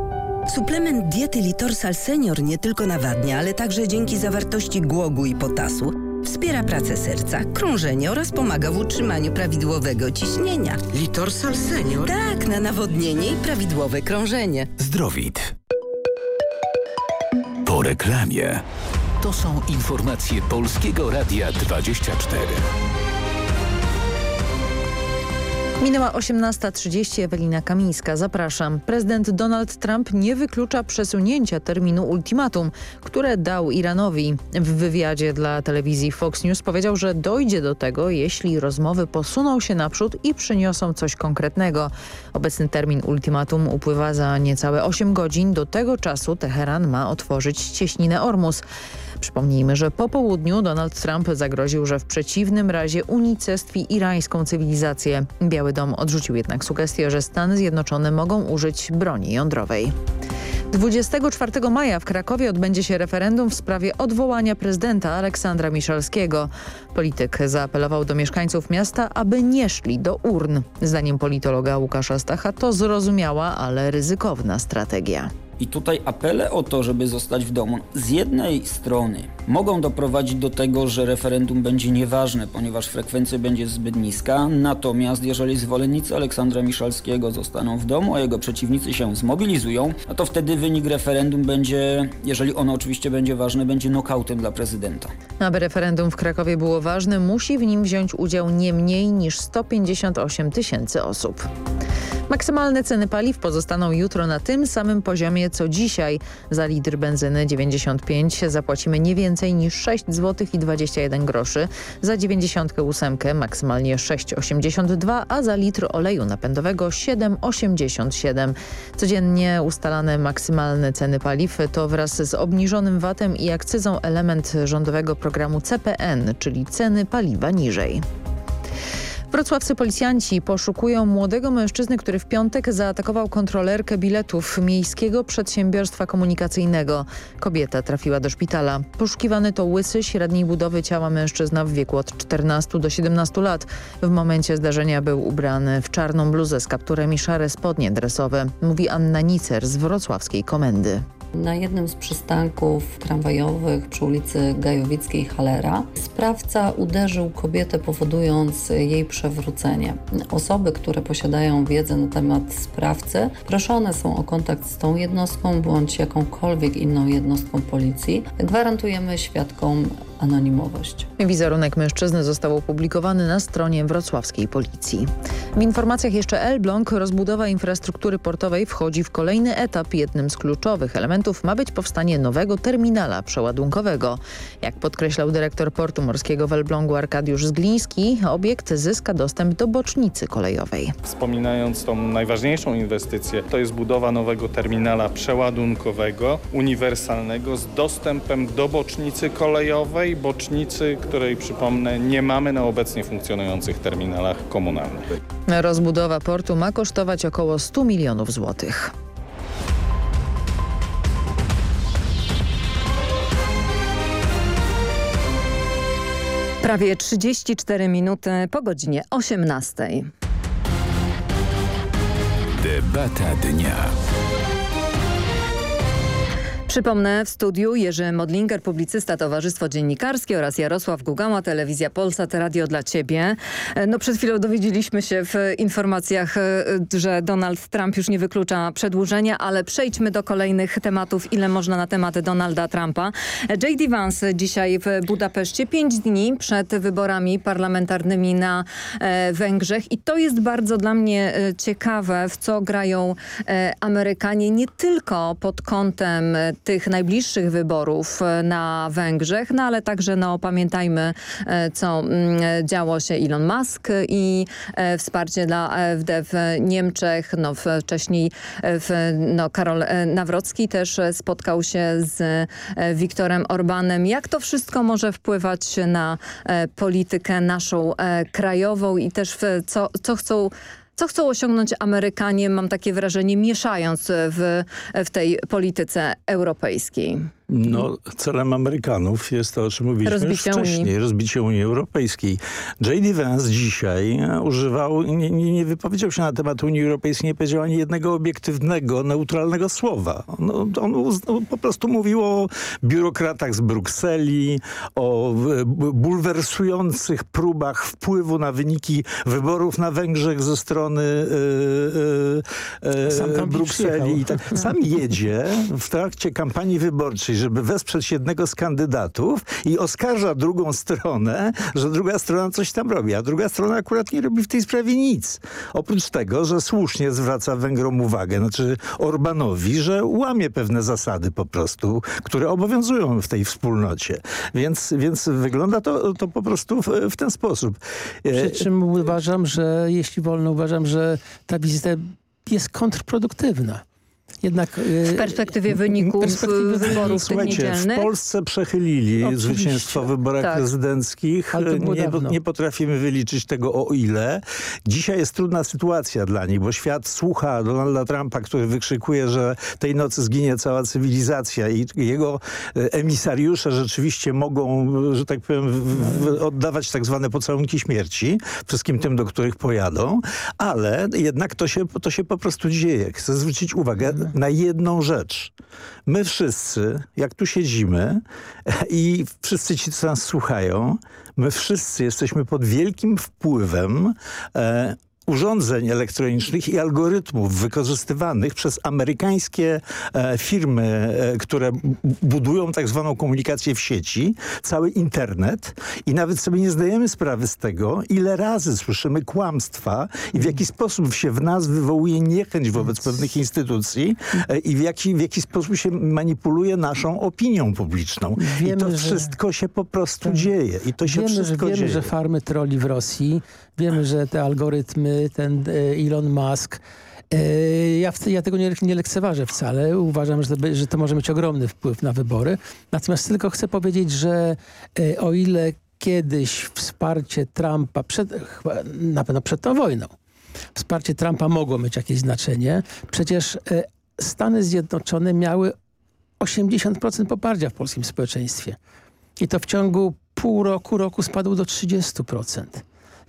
Suplement diety Litorsal Senior nie tylko nawadnia, ale także dzięki zawartości głogu i potasu wspiera pracę serca, krążenie oraz pomaga w utrzymaniu prawidłowego ciśnienia. Litorsal Senior? Tak, na nawodnienie i prawidłowe krążenie. Zdrowit. Po reklamie. To są informacje Polskiego Radia 24. Minęła 18.30, Ewelina Kamińska. Zapraszam. Prezydent Donald Trump nie wyklucza przesunięcia terminu ultimatum, które dał Iranowi. W wywiadzie dla telewizji Fox News powiedział, że dojdzie do tego, jeśli rozmowy posuną się naprzód i przyniosą coś konkretnego. Obecny termin ultimatum upływa za niecałe 8 godzin. Do tego czasu Teheran ma otworzyć cieśninę Ormus. Przypomnijmy, że po południu Donald Trump zagroził, że w przeciwnym razie unicestwi irańską cywilizację. Biały Dom odrzucił jednak sugestię, że Stany Zjednoczone mogą użyć broni jądrowej. 24 maja w Krakowie odbędzie się referendum w sprawie odwołania prezydenta Aleksandra Miszalskiego. Polityk zaapelował do mieszkańców miasta, aby nie szli do urn. Zdaniem politologa Łukasza Stacha to zrozumiała, ale ryzykowna strategia. I tutaj apele o to, żeby zostać w domu, z jednej strony mogą doprowadzić do tego, że referendum będzie nieważne, ponieważ frekwencja będzie zbyt niska, natomiast jeżeli zwolennicy Aleksandra Miszalskiego zostaną w domu, a jego przeciwnicy się zmobilizują, no to wtedy wynik referendum będzie, jeżeli ono oczywiście będzie ważne, będzie nokautem dla prezydenta. Aby referendum w Krakowie było ważne, musi w nim wziąć udział nie mniej niż 158 tysięcy osób. Maksymalne ceny paliw pozostaną jutro na tym samym poziomie co dzisiaj. Za litr benzyny 95 zapłacimy nie więcej niż 6 zł i 21 groszy. Za 98 maksymalnie 6,82, a za litr oleju napędowego 7,87. Codziennie ustalane maksymalne ceny paliw to wraz z obniżonym VAT-em i akcyzą element rządowego programu CPN, czyli ceny paliwa niżej. Wrocławscy policjanci poszukują młodego mężczyzny, który w piątek zaatakował kontrolerkę biletów Miejskiego Przedsiębiorstwa Komunikacyjnego. Kobieta trafiła do szpitala. Poszukiwany to łysy, średniej budowy ciała mężczyzna w wieku od 14 do 17 lat. W momencie zdarzenia był ubrany w czarną bluzę z kapturem i szare spodnie dresowe, mówi Anna Nicer z wrocławskiej komendy. Na jednym z przystanków tramwajowych przy ulicy Gajowickiej Halera sprawca uderzył kobietę powodując jej przewrócenie. Osoby, które posiadają wiedzę na temat sprawcy proszone są o kontakt z tą jednostką bądź jakąkolwiek inną jednostką policji. Gwarantujemy świadkom anonimowość. Wizerunek mężczyzny został opublikowany na stronie wrocławskiej policji. W informacjach jeszcze Elbląg rozbudowa infrastruktury portowej wchodzi w kolejny etap. Jednym z kluczowych elementów ma być powstanie nowego terminala przeładunkowego. Jak podkreślał dyrektor portu morskiego w Elblągu Arkadiusz Zgliński, obiekt zyska dostęp do bocznicy kolejowej. Wspominając tą najważniejszą inwestycję, to jest budowa nowego terminala przeładunkowego, uniwersalnego z dostępem do bocznicy kolejowej, bocznicy, której przypomnę nie mamy na obecnie funkcjonujących terminalach komunalnych. Rozbudowa portu ma kosztować około 100 milionów złotych. Prawie 34 minuty po godzinie 18. Debata dnia. Przypomnę w studiu Jerzy Modlinger, publicysta Towarzystwo Dziennikarskie oraz Jarosław Gugała, Telewizja Polsat, Radio dla Ciebie. No przed chwilą dowiedzieliśmy się w informacjach, że Donald Trump już nie wyklucza przedłużenia, ale przejdźmy do kolejnych tematów, ile można na temat Donalda Trumpa. J.D. Vance dzisiaj w Budapeszcie, pięć dni przed wyborami parlamentarnymi na e, Węgrzech i to jest bardzo dla mnie e, ciekawe, w co grają e, Amerykanie, nie tylko pod kątem e, tych najbliższych wyborów e, na Węgrzech, no ale także no, pamiętajmy, e, co mm, działo się Elon Musk i e, wsparcie dla AfD w Niemczech. No, wcześniej w, no, Karol Nawrocki też spotkał się z Viktorem Orbanem. Jak to wszystko może wpływać na politykę naszą krajową i też w, co, co chcą co chcą osiągnąć Amerykanie, mam takie wrażenie, mieszając w, w tej polityce europejskiej? No, celem Amerykanów jest to, o czym mówiliśmy Rozbicie już wcześniej, Unii. rozbicie Unii Europejskiej. J.D. Vance dzisiaj używał, nie, nie, wypowiedział się na temat Unii Europejskiej, nie powiedział ani jednego obiektywnego, neutralnego słowa. No, on po prostu mówił o biurokratach z Brukseli, o e, bu- bulwersujących próbach wpływu na wyniki wyborów na Węgrzech ze strony e, e, e, Brukseli. I tak, przyjechał. sam jedzie w trakcie kampanii wyborczej, żeby wesprzeć jednego z kandydatów i oskarża drugą stronę, że druga strona coś tam robi, a druga strona akurat nie robi w tej sprawie nic. Oprócz tego, że słusznie zwraca Węgrom uwagę, znaczy Orbanowi, że łamie pewne zasady po prostu, które obowiązują w tej wspólnocie. Więc, więc wygląda to, to po prostu w, w ten sposób. E, Przy czym uważam, że jeśli wolno, uważam, że ta wizyta jest kontrproduktywna. Jednak e, W perspektywie wyników perspektywie wyborów Słuchajcie, w? Polsce przechylili Oczywiście. zwycięstwo w wyborach Tak. prezydenckich. Nie, nie potrafimy wyliczyć tego o ile. Dzisiaj jest trudna sytuacja dla nich, bo świat słucha Donalda Trumpa, który wykrzykuje, że tej nocy zginie cała cywilizacja i jego e, emisariusze rzeczywiście mogą, że tak powiem, w, w, oddawać tak zwane pocałunki śmierci wszystkim tym, do których pojadą, ale jednak to się, to się po prostu dzieje. Chcę zwrócić uwagę na jedną rzecz. My wszyscy, jak tu siedzimy i wszyscy ci, co nas słuchają, my wszyscy jesteśmy pod wielkim wpływem e, urządzeń elektronicznych i algorytmów wykorzystywanych przez amerykańskie e, firmy, e, które budują tak zwaną komunikację w sieci, cały internet i nawet sobie nie zdajemy sprawy z tego, ile razy słyszymy kłamstwa i w jaki sposób się w nas wywołuje niechęć wobec pewnych instytucji e, i w jaki, w jaki sposób się manipuluje naszą opinią publiczną. I Wiemy, to że- wszystko się po prostu dzieje. I to się wiemy, że, wszystko wiemy dzieje. że farmy troli w Rosji, wiemy, że te algorytmy, ten e, Elon Musk, e, ja, w- ja tego nie, nie lekceważę wcale. Uważam, że to, że to może mieć ogromny wpływ na wybory. Natomiast tylko chcę powiedzieć, że e, o ile kiedyś wsparcie Trumpa, przed, na pewno przed tą wojną, wsparcie Trumpa mogło mieć jakieś znaczenie, przecież Stany Zjednoczone miały 80% poparcia w polskim społeczeństwie. I to w ciągu pół roku, roku spadło do 30%.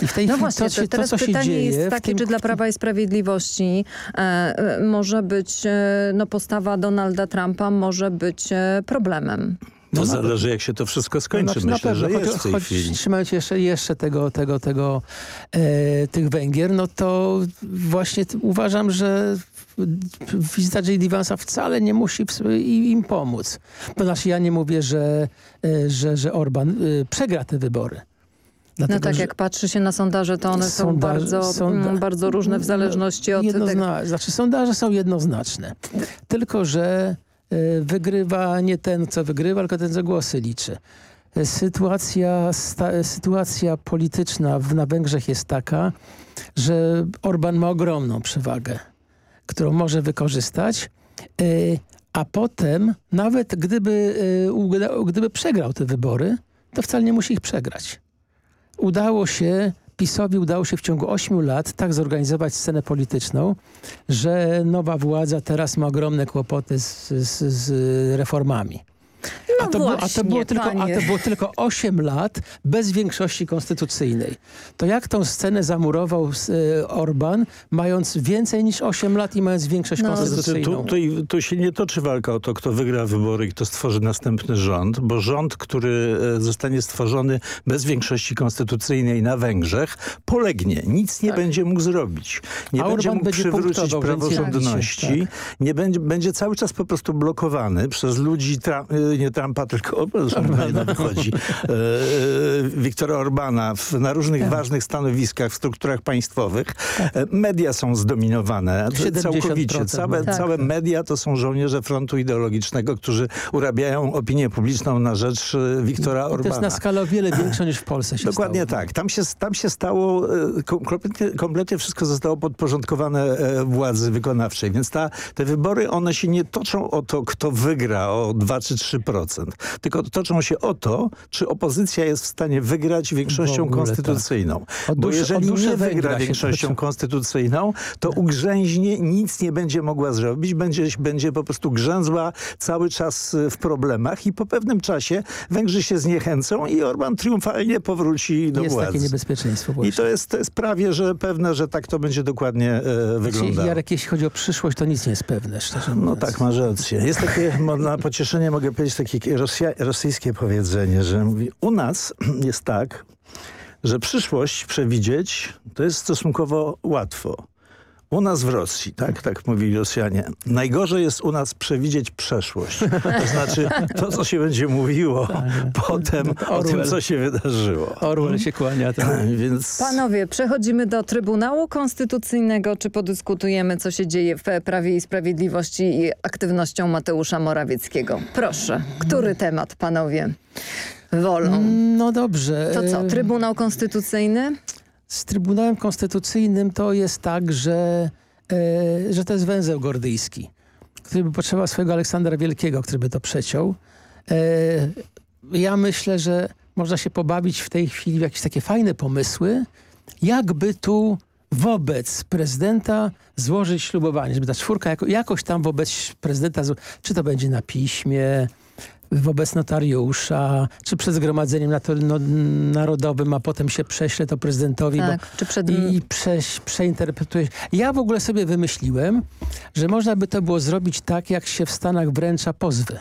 I w tej No chwili właśnie, to, się, to, teraz co się pytanie dzieje... jest takie, tym, czy dla Prawa i Sprawiedliwości e, e, może być, e, no postawa Donalda Trumpa może być e, problemem. To No, zależy, jak się to wszystko skończy. Znaczy, na Myślę, że pewno, jest choć, w tej choć chwili. trzymając się jeszcze, jeszcze tego, tego, tego, e, tych Węgier, no to właśnie uważam, że wizyta J.D. Vance'a wcale nie musi im pomóc. To znaczy ja nie mówię, że, e, że, że Orban e, przegra te wybory. No Dlatego, tak, że- jak patrzy się na sondaże, to one są bardzo, sonda- mm, bardzo różne w zależności od tego. Jednozna... Znaczy sondaże są jednoznaczne. Tylko, że e, wygrywa nie ten, co wygrywa, tylko ten, co głosy liczy. E, Sytuacja, sta, sytuacja polityczna w, na Węgrzech jest taka, że Orban ma ogromną przewagę, którą może wykorzystać, e, a potem nawet gdyby, gdyby przegrał te wybory, to wcale nie musi ich przegrać udało się, PiSowi udało się w ciągu ośmiu lat tak zorganizować scenę polityczną, że nowa władza teraz ma ogromne kłopoty z, z, z reformami. A, to było, a, to właśnie, było tylko, a to było tylko 8 lat bez większości konstytucyjnej. To jak tą scenę zamurował e, Orban, mając więcej niż 8 lat i mając większość No. Znaczy, konstytucyjną? tu, tu, tu się nie toczy walka o to, kto wygra wybory i kto stworzy następny rząd, bo rząd, który e, zostanie stworzony bez większości konstytucyjnej na Węgrzech, polegnie. Nic nie będzie mógł zrobić. Nie A będzie Orban mógł będzie przywrócić praworządności. nie- Nie będzie, będzie cały czas po prostu blokowany przez ludzi, tra, nie Trumpa, tylko Orbana wychodzi, e, e, Wiktora Orbana w, na różnych Tak. ważnych stanowiskach w strukturach państwowych. E, Media są zdominowane 70%, całkowicie. Całe, tak. całe media to są żołnierze frontu ideologicznego, którzy urabiają opinię publiczną na rzecz e, Wiktora To jest Orbana. na skalę o wiele większą niż w Polsce się Dokładnie stało. tak. Tam się, tam się stało, e, kom- kompletnie, kompletnie wszystko zostało podporządkowane e, władzy wykonawczej, więc ta, te wybory, one się nie toczą o to, kto wygra o 2 czy 3%, tylko toczą się o to, czy opozycja jest w stanie wygrać większością ogóle konstytucyjną. O Bo jeżeli nie wygra większością konstytucyjną, to ugrzęźnie, nic nie będzie mogła zrobić, będzie, będzie po prostu grzęzła cały czas e, w problemach i po pewnym czasie Węgrzy się zniechęcą i Orban triumfalnie powróci do Jest władzy. takie niebezpieczeństwo I właśnie. to jest, to jest prawie, że pewne, że tak to będzie dokładnie e, Znaczy, wyglądało. Jarek, jeśli chodzi o przyszłość, to nic nie jest pewne, szczerze No mówiąc. tak, masz rację. Jest takie, na pocieszenie mogę powiedzieć takie Rosja, rosyjskie powiedzenie, że mówi, u nas jest tak, że przyszłość przewidzieć to jest stosunkowo łatwo. U nas w Rosji, tak, tak mówili Rosjanie. Najgorzej jest u nas przewidzieć przeszłość. To znaczy to, co się będzie mówiło potem o tym, co się wydarzyło. Orwell się kłania. Tak. Więc Panowie, przechodzimy do Trybunału Konstytucyjnego. Czy podyskutujemy, co się dzieje w Prawie i Sprawiedliwości i aktywnością Mateusza Morawieckiego? Proszę, który temat panowie wolą? No dobrze. To co, e, Trybunał Konstytucyjny? Z Trybunałem Konstytucyjnym to jest tak, że, e, że to jest węzeł gordyjski, który by potrzebował swojego Aleksandra Wielkiego, który by to przeciął. E, ja myślę, że można się pobawić w tej chwili w jakieś takie fajne pomysły, jakby tu wobec prezydenta złożyć ślubowanie, żeby ta czwórka jako, jakoś tam wobec prezydenta, czy to będzie na piśmie, wobec notariusza, czy przed zgromadzeniem no, narodowym, a potem się prześle to prezydentowi Tak, bo, czy przed- i prze, przeinterpretuje. Ja w ogóle sobie wymyśliłem, że można by to było zrobić tak, jak się w Stanach wręcza pozwy.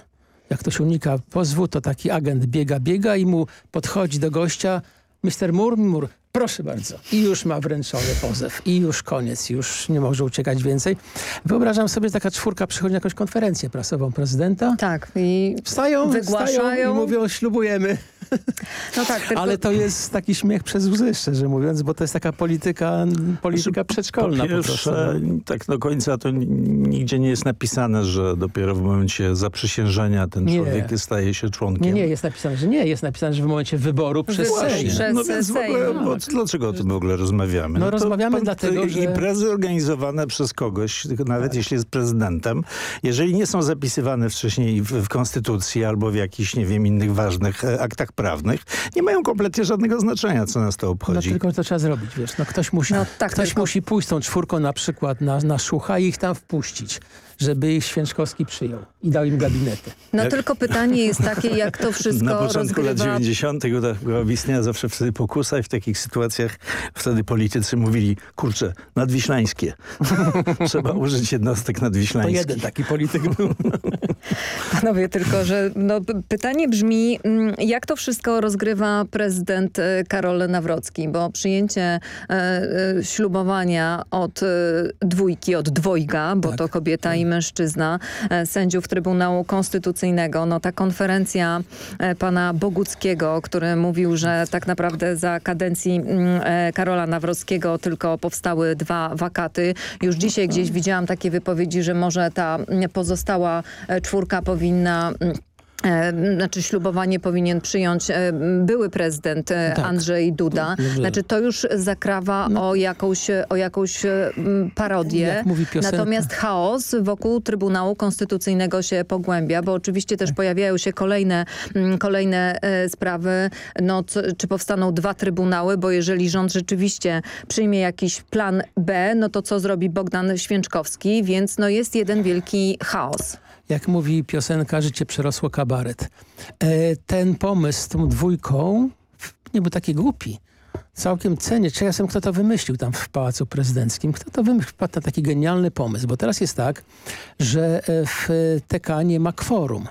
Jak ktoś unika pozwu, to taki agent biega, biega i mu podchodzi do gościa, Mr. Moore, proszę bardzo. I już ma wręczony pozew. I już koniec, już nie może uciekać więcej. Wyobrażam sobie, że taka czwórka przychodzi na jakąś konferencję prasową prezydenta. Tak. I wstają, wygłaszają. wstają i mówią, ślubujemy. No tak, tylko... Ale to jest taki śmiech przez łzy, szczerze mówiąc, bo to jest taka polityka, polityka przedszkolna Znaczy, Po po pierwsze, tak do końca to nigdzie nie jest napisane, że dopiero w momencie zaprzysiężenia ten Nie. człowiek staje się członkiem. Nie, nie, jest napisane, że nie. Jest napisane, że w momencie wyboru przez Właśnie. Sejm. Przez no więc w ogóle, Sejm. bo, dlaczego o tym w ogóle rozmawiamy? No to rozmawiamy pan- dlatego, i że- Imprezy organizowane przez kogoś, nawet jeśli jest prezydentem, jeżeli nie są zapisywane wcześniej w, w konstytucji albo w jakichś, nie wiem, innych ważnych e, aktach prawnych, nie mają kompletnie żadnego znaczenia, co nas to No obchodzi. tylko to trzeba zrobić, wiesz. No ktoś musi, No tak, ktoś tylko- musi pójść tą czwórką na przykład na, na szucha i ich tam wpuścić, żeby ich Święczkowski przyjął i dał im gabinety. No Jak- tylko pytanie jest takie, jak to wszystko Na początku rozgrywa... lat 90. uda- była istniała zawsze wtedy pokusa i w takich sytuacjach wtedy politycy mówili, kurczę, nadwiślańskie. Trzeba użyć jednostek To nadwiślańskich. jeden taki polityk był. Panowie, tylko że no, pytanie brzmi, mm, jak to wszystko rozgrywa prezydent e, Karol Nawrocki, bo przyjęcie e, e, ślubowania od e, dwójki, od dwojga, bo to kobieta i mężczyzna, e, sędziów Trybunału Konstytucyjnego, no ta konferencja e, pana Boguckiego, który mówił, że tak naprawdę za kadencji mm, e, Karola Nawrockiego tylko powstały dwa wakaty. Już dzisiaj gdzieś widziałam takie wypowiedzi, że może ta mm, pozostała czwórka powinna... e, Znaczy ślubowanie powinien przyjąć e, były prezydent e, Tak. Andrzej Duda. Znaczy to już zakrawa o jakąś, o jakąś parodię. Natomiast chaos wokół Trybunału Konstytucyjnego się pogłębia, bo oczywiście też pojawiają się kolejne, kolejne sprawy, no, co, czy powstaną dwa trybunały, bo jeżeli rząd rzeczywiście przyjmie jakiś plan B, no to co zrobi Bogdan Święczkowski, więc no jest jeden wielki chaos. Jak mówi piosenka, życie przerosło kabaret. E, ten pomysł z tą dwójką nie był taki głupi. Całkiem cenię. Czy ja sam kto to wymyślił tam w Pałacu Prezydenckim? Kto to wymyślił? Wpadł na taki genialny pomysł. Bo teraz jest tak, że e, w TK nie ma kworum.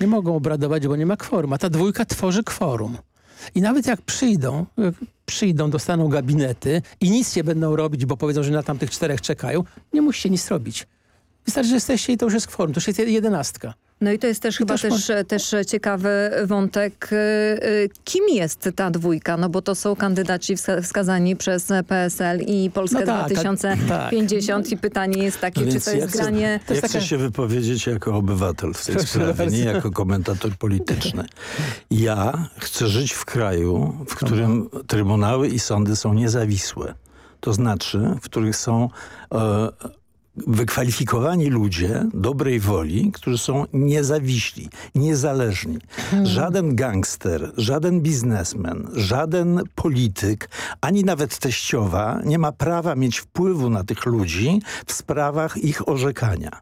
Nie mogą obradować, bo nie ma kworum. A ta dwójka tworzy kworum. I nawet jak przyjdą, jak przyjdą, dostaną gabinety i nic nie będą robić, bo powiedzą, że na tamtych czterech czekają, nie musicie nic robić. Wystarczy, że jesteście i to już jest kworum, to już jest jedenastka. No i to jest też I chyba też, też, też, ciekawy wątek, y, y, kim jest ta dwójka, no bo to są kandydaci wskazani przez PSL i Polskę no tak, 2050 tak. i pytanie jest takie, no czy to jest ja granie... Chcę, ja chcę się wypowiedzieć jako obywatel w tej Proszę sprawie, bardzo. nie jako komentator polityczny. Ja chcę żyć w kraju, w którym trybunały i sądy są niezawisłe. To znaczy, w których są e, wykwalifikowani ludzie dobrej woli, którzy są niezawiśli, niezależni. Hmm. Żaden gangster, żaden biznesmen, żaden polityk, ani nawet teściowa nie ma prawa mieć wpływu na tych ludzi w sprawach ich orzekania.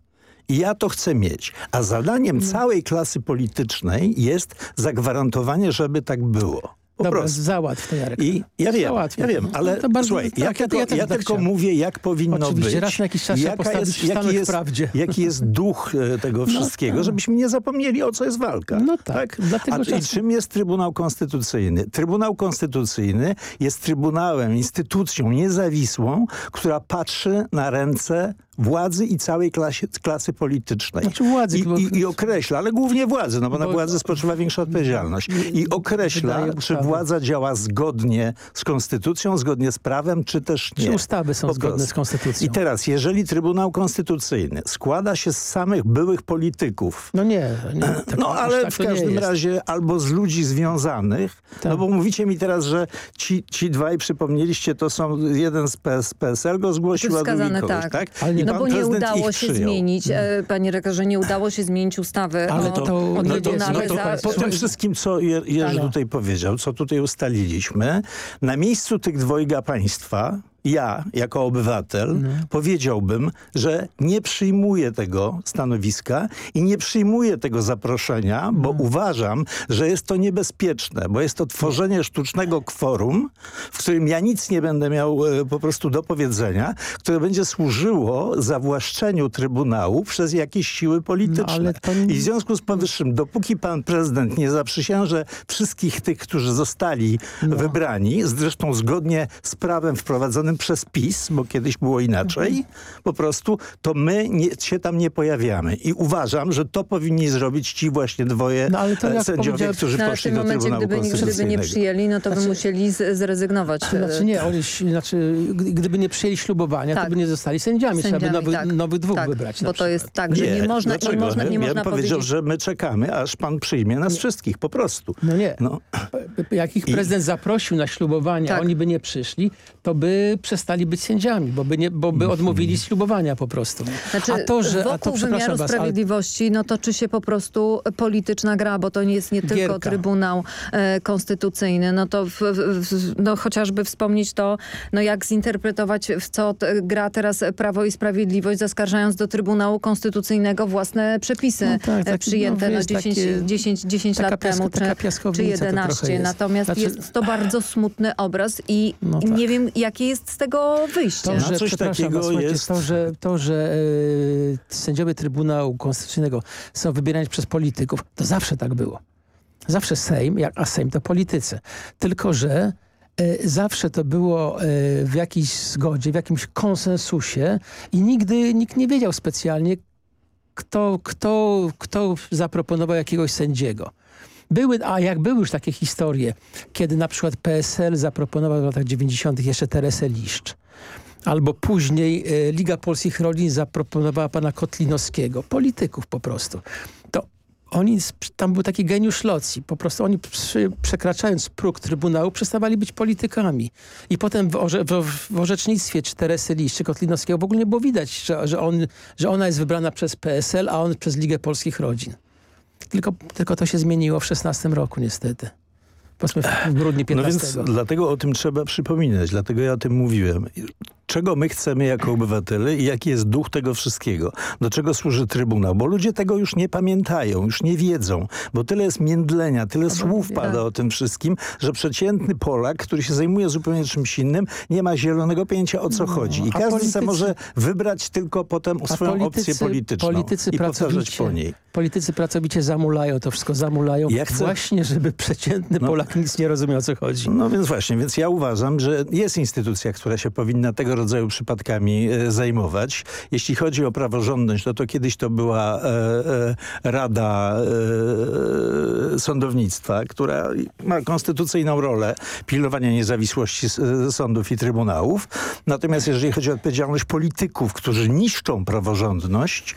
I ja to chcę mieć. A zadaniem hmm. całej klasy politycznej jest zagwarantowanie, żeby tak było. Po Dobra, prostu. załatw to Jarek. I ja wiem, ja wiem, ale no bardzo, słuchaj, tak, ja, tylko, ja, ja tylko mówię, jak powinno Oczywiście, być. raz na jakiś czas jaka jest, jaki, jest, prawdzie. jaki jest duch e, tego no wszystkiego, no, żebyśmy nie zapomnieli, o co jest walka. No tak. tak? A, czasu... I czym jest Trybunał Konstytucyjny? Trybunał Konstytucyjny jest trybunałem, instytucją niezawisłą, która patrzy na ręce władzy i całej klasie, klasy politycznej. Znaczy władzy, I, i, I, określa, ale głównie władzy, no bo, bo na władzy spoczywa większa odpowiedzialność. I określa, czy władza działa zgodnie z konstytucją, zgodnie z prawem, czy też nie. Czy ustawy są zgodne z konstytucją. I teraz, jeżeli Trybunał Konstytucyjny składa się z samych byłych polityków. No nie. nie tak, no ale tak w każdym razie albo z ludzi związanych, no tak. no bo mówicie mi teraz, że ci, ci dwaj, przypomnieliście, to są jeden z PS, PSL go zgłosił, a drugi kogoś, tak? tak? Ale nie, no bo nie udało się zmienić, e, panie rektorze, nie udało się zmienić ustawy ale o, to, o no to, no to, za... Po tym wszystkim, co Jerzy tutaj powiedział, co tutaj ustaliliśmy, na miejscu tych dwojga państwa ja, jako obywatel, mhm. powiedziałbym, że nie przyjmuję tego stanowiska i nie przyjmuję tego zaproszenia, bo mhm. uważam, że jest to niebezpieczne, bo jest to tworzenie sztucznego kworum, w którym ja nic nie będę miał e, po prostu do powiedzenia, które będzie służyło zawłaszczeniu Trybunału przez jakieś siły polityczne. No, nie... I w związku z powyższym, dopóki pan prezydent nie zaprzysięże wszystkich tych, którzy zostali no. wybrani, zresztą zgodnie z prawem wprowadzonym przez PiS, bo kiedyś było inaczej, mhm. po prostu to my nie, się tam nie pojawiamy. I uważam, że to powinni zrobić ci właśnie dwoje no, ale to e, sędziowie, którzy no, poszli do momencie, Trybunału gdyby, gdyby nie przyjęli, no to znaczy, by musieli zrezygnować. Znaczy nie, oni, znaczy, gdyby nie przyjęli ślubowania, tak. to by nie zostali sędziami. sędziami Trzeba by nowy, tak. nowych dwóch tak, wybrać. Bo to jest tak, że nie, nie można, nie można, nie ja można powiedział, że my czekamy, aż pan przyjmie nas nie. wszystkich, po prostu. No nie. No. Jak ich prezydent zaprosił na ślubowania, tak. oni by nie przyszli, to by przestali być sędziami bo by, nie, bo by odmówili ślubowania po prostu. Znaczy, a to, że, a to, wymiaru was, sprawiedliwości, ale... no to czy się po prostu polityczna gra, bo to nie jest nie tylko Gierka. Trybunał e, Konstytucyjny, no to w, w, no chociażby wspomnieć to, no jak zinterpretować w co gra teraz Prawo i Sprawiedliwość, zaskarżając do Trybunału Konstytucyjnego własne przepisy no tak, tak, przyjęte no, no 10, takie, 10, 10 lat temu, czy, czy 11. Natomiast znaczy... jest to bardzo smutny obraz i no tak. nie wiem, jakie jest z tego wyjście. To, że, coś takiego jest... To, że, to, że e, sędziowie Trybunału Konstytucyjnego są wybierani przez polityków, to zawsze tak było. Zawsze Sejm, jak, a Sejm to politycy. Tylko, że e, zawsze to było e, w jakiejś zgodzie, w jakimś konsensusie i nigdy nikt nie wiedział specjalnie, kto, kto, kto zaproponował jakiegoś sędziego. Były, a jak były już takie historie, kiedy na przykład PSL zaproponował w latach 90. jeszcze Teresę Liszcz Albo później e, Liga Polskich Rodzin zaproponowała pana Kotlinowskiego, polityków po prostu. To oni, tam był taki geniusz locji. Po prostu oni przy, przekraczając próg Trybunału przestawali być politykami. I potem w, orze, w, w orzecznictwie czy Teresy Lisz, czy Kotlinowskiego w ogóle nie było widać, że, że, on, że ona jest wybrana przez PSL, a on przez Ligę Polskich Rodzin. Tylko, tylko to się zmieniło w 16 roku niestety powiedzmy w grudniu 15. No więc dlatego o tym trzeba przypominać, dlatego ja o tym mówiłem. Czego my chcemy jako obywatele i jaki jest duch tego wszystkiego. Do czego służy Trybunał, bo ludzie tego już nie pamiętają, już nie wiedzą, bo tyle jest międlenia, tyle słów pada o tym wszystkim, że przeciętny Polak, który się zajmuje zupełnie czymś innym, nie ma zielonego pojęcia o co chodzi. I każdy politycy- sobie może wybrać tylko potem swoją opcję polityczną politycy i powtarzać po niej. Politycy pracowicie zamulają, to wszystko zamulają Ja chcę- właśnie, żeby przeciętny Polak nic nie rozumiał o co chodzi. No więc właśnie, więc ja uważam, że jest instytucja, która się powinna tego rodzaju przypadkami e, zajmować. Jeśli chodzi o praworządność, no to kiedyś to była e, e, Rada Sądownictwa, która ma konstytucyjną rolę pilnowania niezawisłości sądów i trybunałów. Natomiast jeżeli chodzi o odpowiedzialność polityków, którzy niszczą praworządność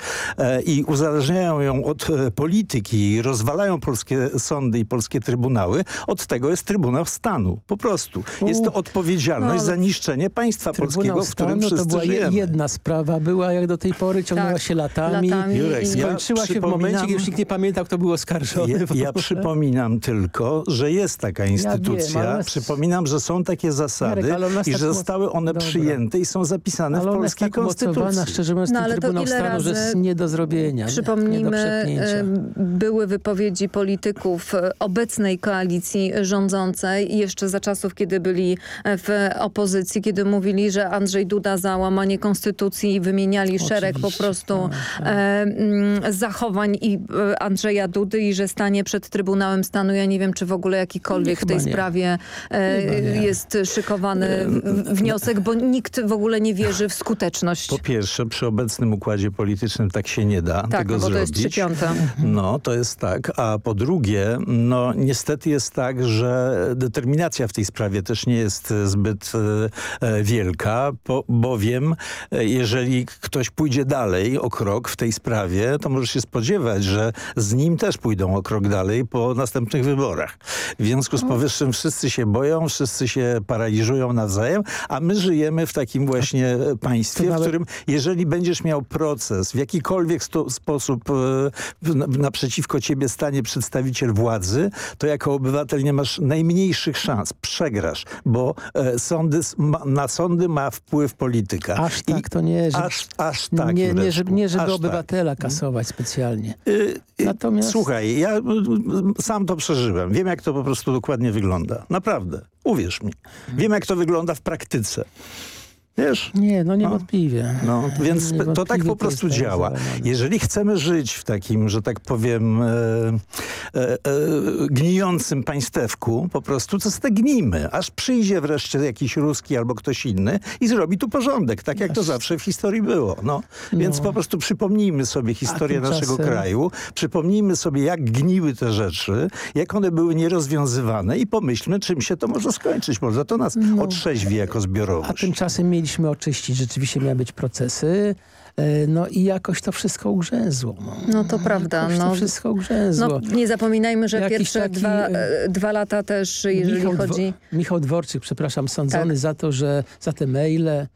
i uzależniają ją od polityki i rozwalają polskie sądy i polskie trybunały, od tego jest Trybunał Stanu. Po prostu. Jest to odpowiedzialność no, za niszczenie państwa Trybunał polskiego, w którym to była je- żyjemy. jedna sprawa, była jak do tej pory, ciągnęła Tak, się latami, latami Jurek, i ja skończyła się w przypominam- momencie, kiedy już nikt nie pamiętał, kto był oskarżony. Ja, ja przypominam tylko, że jest taka instytucja. ale nas- przypominam, że są takie zasady jest i tak że zostały one Dobra. przyjęte i są zapisane Ale w polskiej tak konstytucji. szczerze mówiąc, No, ten ale to Trybunał ile Stanu, że jest razy nie do zrobienia. nie? nie do Przypomnijmy, przepchnięcia. e, były wypowiedzi polityków e, obecnej koalicji rządzącej jeszcze za czasów, kiedy byli e, w opozycji, kiedy mówili, że Andrzej Duda za łamanie konstytucji i wymieniali szereg po Oczywiście, prostu tak, e, mm, zachowań i e, Andrzeja Dudy i że stanie przed Trybunałem Stanu. Ja nie wiem, czy w ogóle jakikolwiek w tej nie. sprawie e, jest szykowany w- wniosek, bo nikt w ogóle nie wierzy w skuteczność. Po pierwsze, przy obecnym układzie politycznym tak się nie da Tak, tego no bo to zrobić. jest trzy. No, to jest tak. A po drugie, no niestety jest tak, że determinacja w tej sprawie też nie jest e, zbyt e, e, bo, bowiem e, jeżeli ktoś pójdzie dalej o krok w tej sprawie, to może się spodziewać, że z nim też pójdą o krok dalej po następnych wyborach. W związku z powyższym wszyscy się boją, wszyscy się paraliżują nawzajem, a my żyjemy w takim właśnie e, państwie, w którym jeżeli będziesz miał proces w jakikolwiek sposób e, na, naprzeciwko ciebie stanie przedstawiciel władzy, to jako obywatel nie masz najmniejszych szans. Przegrasz, bo e, sądy, ma, na sądy ma wpływ polityka. Aż tak to nie, że, Aż, aż tak, nie, nie, żeby, nie żeby tak. obywatela kasować specjalnie. Y, y, Natomiast- Słuchaj, ja sam to przeżyłem. Wiem, jak to po prostu dokładnie wygląda. Naprawdę. Uwierz mi. Wiem, jak to wygląda w praktyce. Wiesz? Nie, no niewątpliwie. No, więc to tak Niewątpliwie po prostu działa. Jeżeli chcemy żyć w takim, że tak powiem, e, e, e, gnijącym państewku, po prostu to stegnijmy, aż przyjdzie wreszcie jakiś ruski albo ktoś inny i zrobi tu porządek, tak jak to zawsze w historii było. No. Więc po prostu przypomnijmy sobie historię naszego kraju, przypomnijmy sobie, jak gniły te rzeczy, jak one były nierozwiązywane i pomyślmy, czym się to może skończyć. Może to nas otrzeźwi jako A zbiorowość. tymczasem mieliśmy oczyścić, rzeczywiście miały być procesy, e, no i jakoś to wszystko ugrzęzło. No, No to prawda. Jakoś to No, wszystko ugrzęzło. no, nie zapominajmy, że Jakiś pierwsze taki, dwa, e, e, dwa lata też, jeżeli Michał Dwo- chodzi... Michał Dworczyk, przepraszam, sądzony Tak. za to, że za te maile,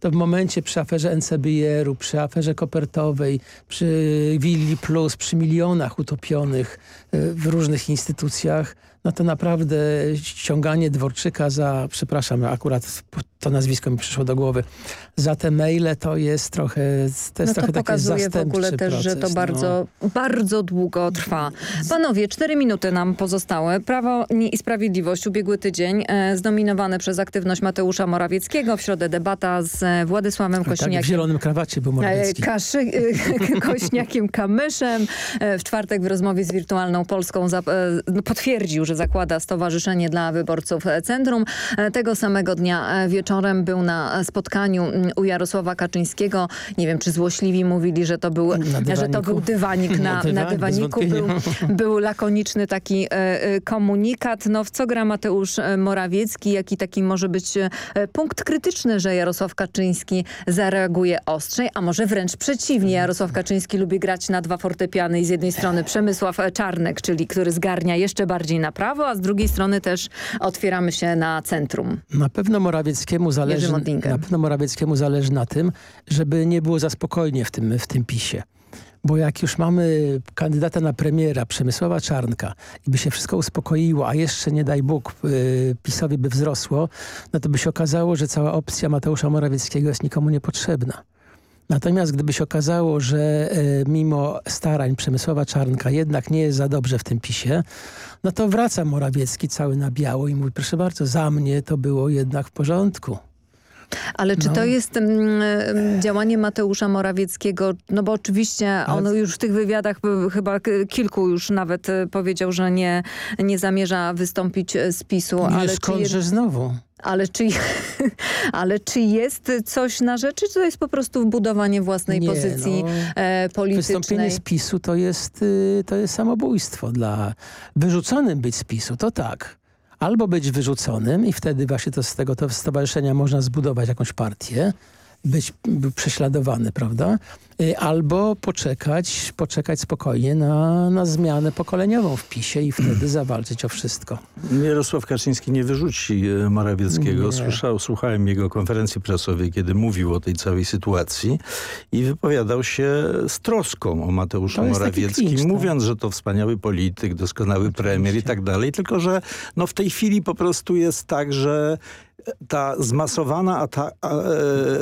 to w momencie przy aferze NCBR-u, przy aferze kopertowej, przy Willi Plus, przy milionach utopionych w różnych instytucjach, no to naprawdę ściąganie Dworczyka za, przepraszam, akurat to nazwisko mi przyszło do głowy, za te maile to jest trochę, to jest No trochę to pokazuje w ogóle też, że to proces, no. bardzo, bardzo długo trwa. Panowie, cztery minuty nam pozostały. Prawo i Sprawiedliwość ubiegły tydzień e, zdominowane przez aktywność Mateusza Morawieckiego. W środę debata z e, Władysławem Tak, w Kośniakiem. zielonym krawacie był E, Morawiecki. Kaszy, e, Kośniakiem Kamyszem. E, W czwartek w rozmowie z Wirtualną Polską za, e, no, potwierdził, że zakłada Stowarzyszenie dla Wyborców Centrum. Tego samego dnia wieczorem był na spotkaniu u Jarosława Kaczyńskiego. Nie wiem, czy złośliwi mówili, że to był, że to był dywanik na, na dywaniku. Był, był lakoniczny taki e, e, komunikat. No w co gra Mateusz e, Morawiecki? Jaki taki może być punkt krytyczny, że Jarosław Kaczyński zareaguje ostrzej, a może wręcz przeciwnie. Jarosław Kaczyński lubi grać na dwa fortepiany i z jednej strony Przemysław Czarnek, czyli który zgarnia jeszcze bardziej na prawo, a z drugiej strony też otwieramy się na centrum. Na pewno Morawieckiemu zależy, na pewno Morawieckiemu zależy na tym, żeby nie było za spokojnie w tym, w tym PiSie. Bo jak już mamy kandydata na premiera Przemysława Czarnka i by się wszystko uspokoiło, a jeszcze nie daj Bóg y, PiSowi by wzrosło, no to by się okazało, że cała opcja Mateusza Morawieckiego jest nikomu niepotrzebna. Natomiast gdyby się okazało, że y, mimo starań Przemysława Czarnka jednak nie jest za dobrze w tym PiSie, no to wraca Morawiecki cały na biało i mówi, proszę bardzo, za mnie to było jednak w porządku. Ale czy No. to jest mm, mm, działanie Mateusza Morawieckiego? No bo oczywiście on już w tych wywiadach chyba kilku już nawet y, powiedział, że nie, nie zamierza wystąpić y, z PiSu. Ale skądże jed- znowu? Ale czy, ale czy jest coś na rzeczy, czy to jest po prostu budowanie własnej Nie, pozycji no. e, politycznej? Wystąpienie z PiSu to jest, y, to jest samobójstwo dla... Wyrzuconym być z PiSu, to tak. Albo być wyrzuconym i wtedy właśnie to z tego to stowarzyszenia można zbudować jakąś partię, być prześladowany, prawda? Y, Albo poczekać, poczekać spokojnie na, na zmianę pokoleniową w PiSie i wtedy zawalczyć o wszystko. Jarosław Kaczyński nie wyrzuci e, Morawieckiego. Nie. Słyszał, słuchałem jego konferencji prasowej, kiedy mówił o tej całej sytuacji i wypowiadał się z troską o Mateuszu Morawieckim, klincz, tak. mówiąc, że to wspaniały polityk, doskonały premier i tak dalej, tylko że no, w tej chwili po prostu jest tak, że ta zmasowana ata-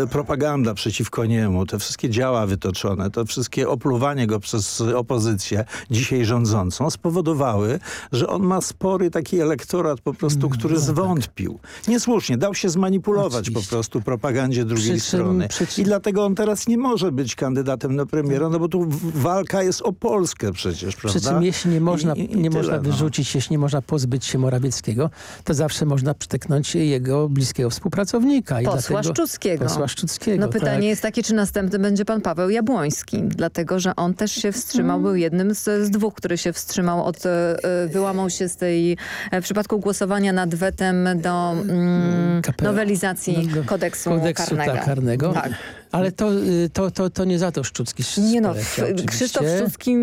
e, propaganda przeciwko niemu, te wszystkie działa wytoczone, to wszystkie opluwanie go przez opozycję dzisiaj rządzącą spowodowały, że on ma spory taki elektorat po prostu, Mm, który no zwątpił. Niesłusznie, dał się zmanipulować po prostu propagandzie drugiej Przy strony. czym- I dlatego on teraz nie może być kandydatem na premiera, no bo tu walka jest o Polskę przecież, prawda? Przy czym jeśli nie można, I- i- nie tyle, można no. wyrzucić, jeśli nie można pozbyć się Morawieckiego, to zawsze można przyteknąć jego bliskiego współpracownika. I Posła dlatego, Szczuckiego. Posła Szczuckiego, No pytanie tak. jest takie, czy następny będzie pan Paweł Jabłoński, dlatego, że on też się wstrzymał, był jednym z, z dwóch, który się wstrzymał od, e, e, wyłamał się z tej, e, w przypadku głosowania nad wetem do mm, KP. nowelizacji No, kodeksu, kodeksu karnego. tak, karnego. Tak. Ale to, y, to, to, to nie za to Szczucki Nie no, oczywiście. Krzysztof Szczucki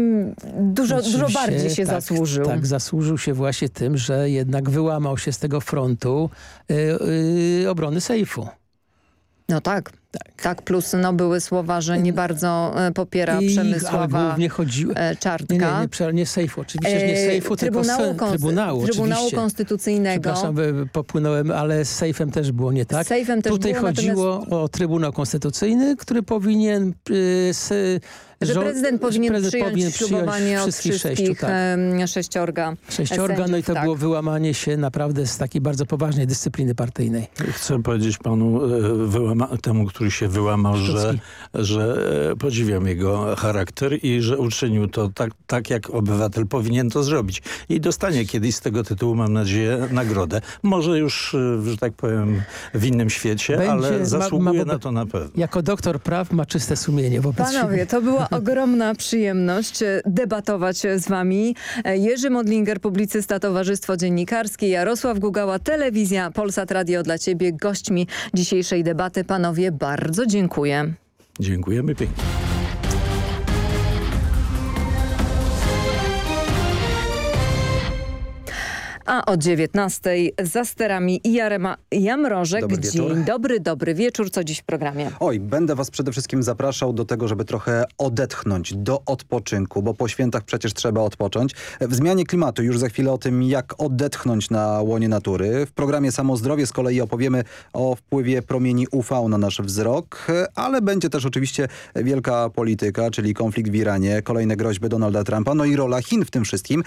dużo, dużo bardziej się tak, zasłużył. Tak, zasłużył się właśnie tym, że jednak wyłamał się z tego frontu y, y, obrony sejfu. No tak. Tak. plus no, były słowa, że nie bardzo e, popiera I- ale Przemysława głównie chodziło... e, Czartka. Nie, nie, nie, nie sejfu, oczywiście, że nie E, sejfu, tylko Trybunału Trybunału, Trybunału. Konstytucyjnego. Przepraszam, popłynąłem, ale z sejfem też było nie tak. Z sejfem też Tutaj było, chodziło o Trybunał Konstytucyjny, który powinien... Y, Że prezydent powinien prezydent przyjąć powinien ślubowanie od wszystkich wszystkich sześciu, tak. sześciorga Sześciorga, no i sędziów, to tak. było wyłamanie się naprawdę z takiej bardzo poważnej dyscypliny partyjnej. Chcę powiedzieć panu e, wyłama- temu, który się wyłamał, że, że e, podziwiam jego charakter i że uczynił to tak, tak, jak obywatel powinien to zrobić. I dostanie kiedyś z tego tytułu, mam nadzieję, nagrodę. Może już, e, że tak powiem, w innym świecie, Będzie- ale ma- zasługuje ma- na to na pewno. Jako doktor praw ma czyste sumienie wobec Panowie, siebie. to była ogromna przyjemność e, debatować e, z wami. E, Jerzy Modlinger, publicysta, Towarzystwo Dziennikarskie, Jarosław Gugała, Telewizja Polsat Radio dla ciebie, gośćmi dzisiejszej debaty. Panowie, bardzo dziękuję. Dziękujemy pięknie. A o 19 za sterami Jarema Jamrożek. Dobry wieczór. Dzień dobry, dobry wieczór. Co dziś w programie? Oj, będę was przede wszystkim zapraszał do tego, żeby trochę odetchnąć, do odpoczynku, bo po świętach przecież trzeba odpocząć. W zmianie klimatu już za chwilę o tym, jak odetchnąć na łonie natury. W programie Samozdrowie z kolei opowiemy o wpływie promieni UV na nasz wzrok, ale będzie też oczywiście wielka polityka, czyli konflikt w Iranie, kolejne groźby Donalda Trumpa, no i rola Chin w tym wszystkim.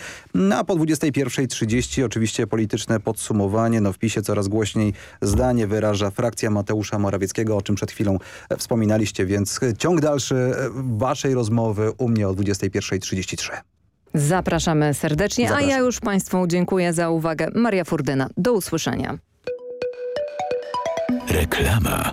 A po 21.30 oczywiście polityczne podsumowanie. No w PiSie coraz głośniej zdanie wyraża frakcja Mateusza Morawieckiego, o czym przed chwilą e, wspominaliście, więc e, ciąg dalszy e, waszej rozmowy u mnie o 21.33. Zapraszamy serdecznie, Zapraszam. a ja już Państwu dziękuję za uwagę. Maria Furdyna, do usłyszenia. Reklama.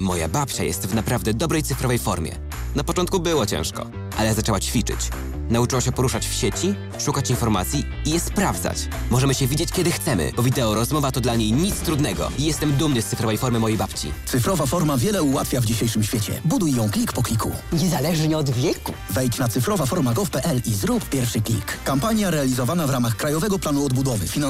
Moja babcia jest w naprawdę dobrej cyfrowej formie. Na początku było ciężko, ale zaczęła ćwiczyć. Nauczyła się poruszać w sieci, szukać informacji i je sprawdzać. Możemy się widzieć kiedy chcemy, bo wideo rozmowa to dla niej nic trudnego. I jestem dumny z cyfrowej formy mojej babci. Cyfrowa forma wiele ułatwia w dzisiejszym świecie. Buduj ją klik po kliku. Niezależnie od wieku. Wejdź na cyfrowaforma.gov.pl i zrób pierwszy klik. Kampania realizowana w ramach Krajowego Planu Odbudowy. Finansowana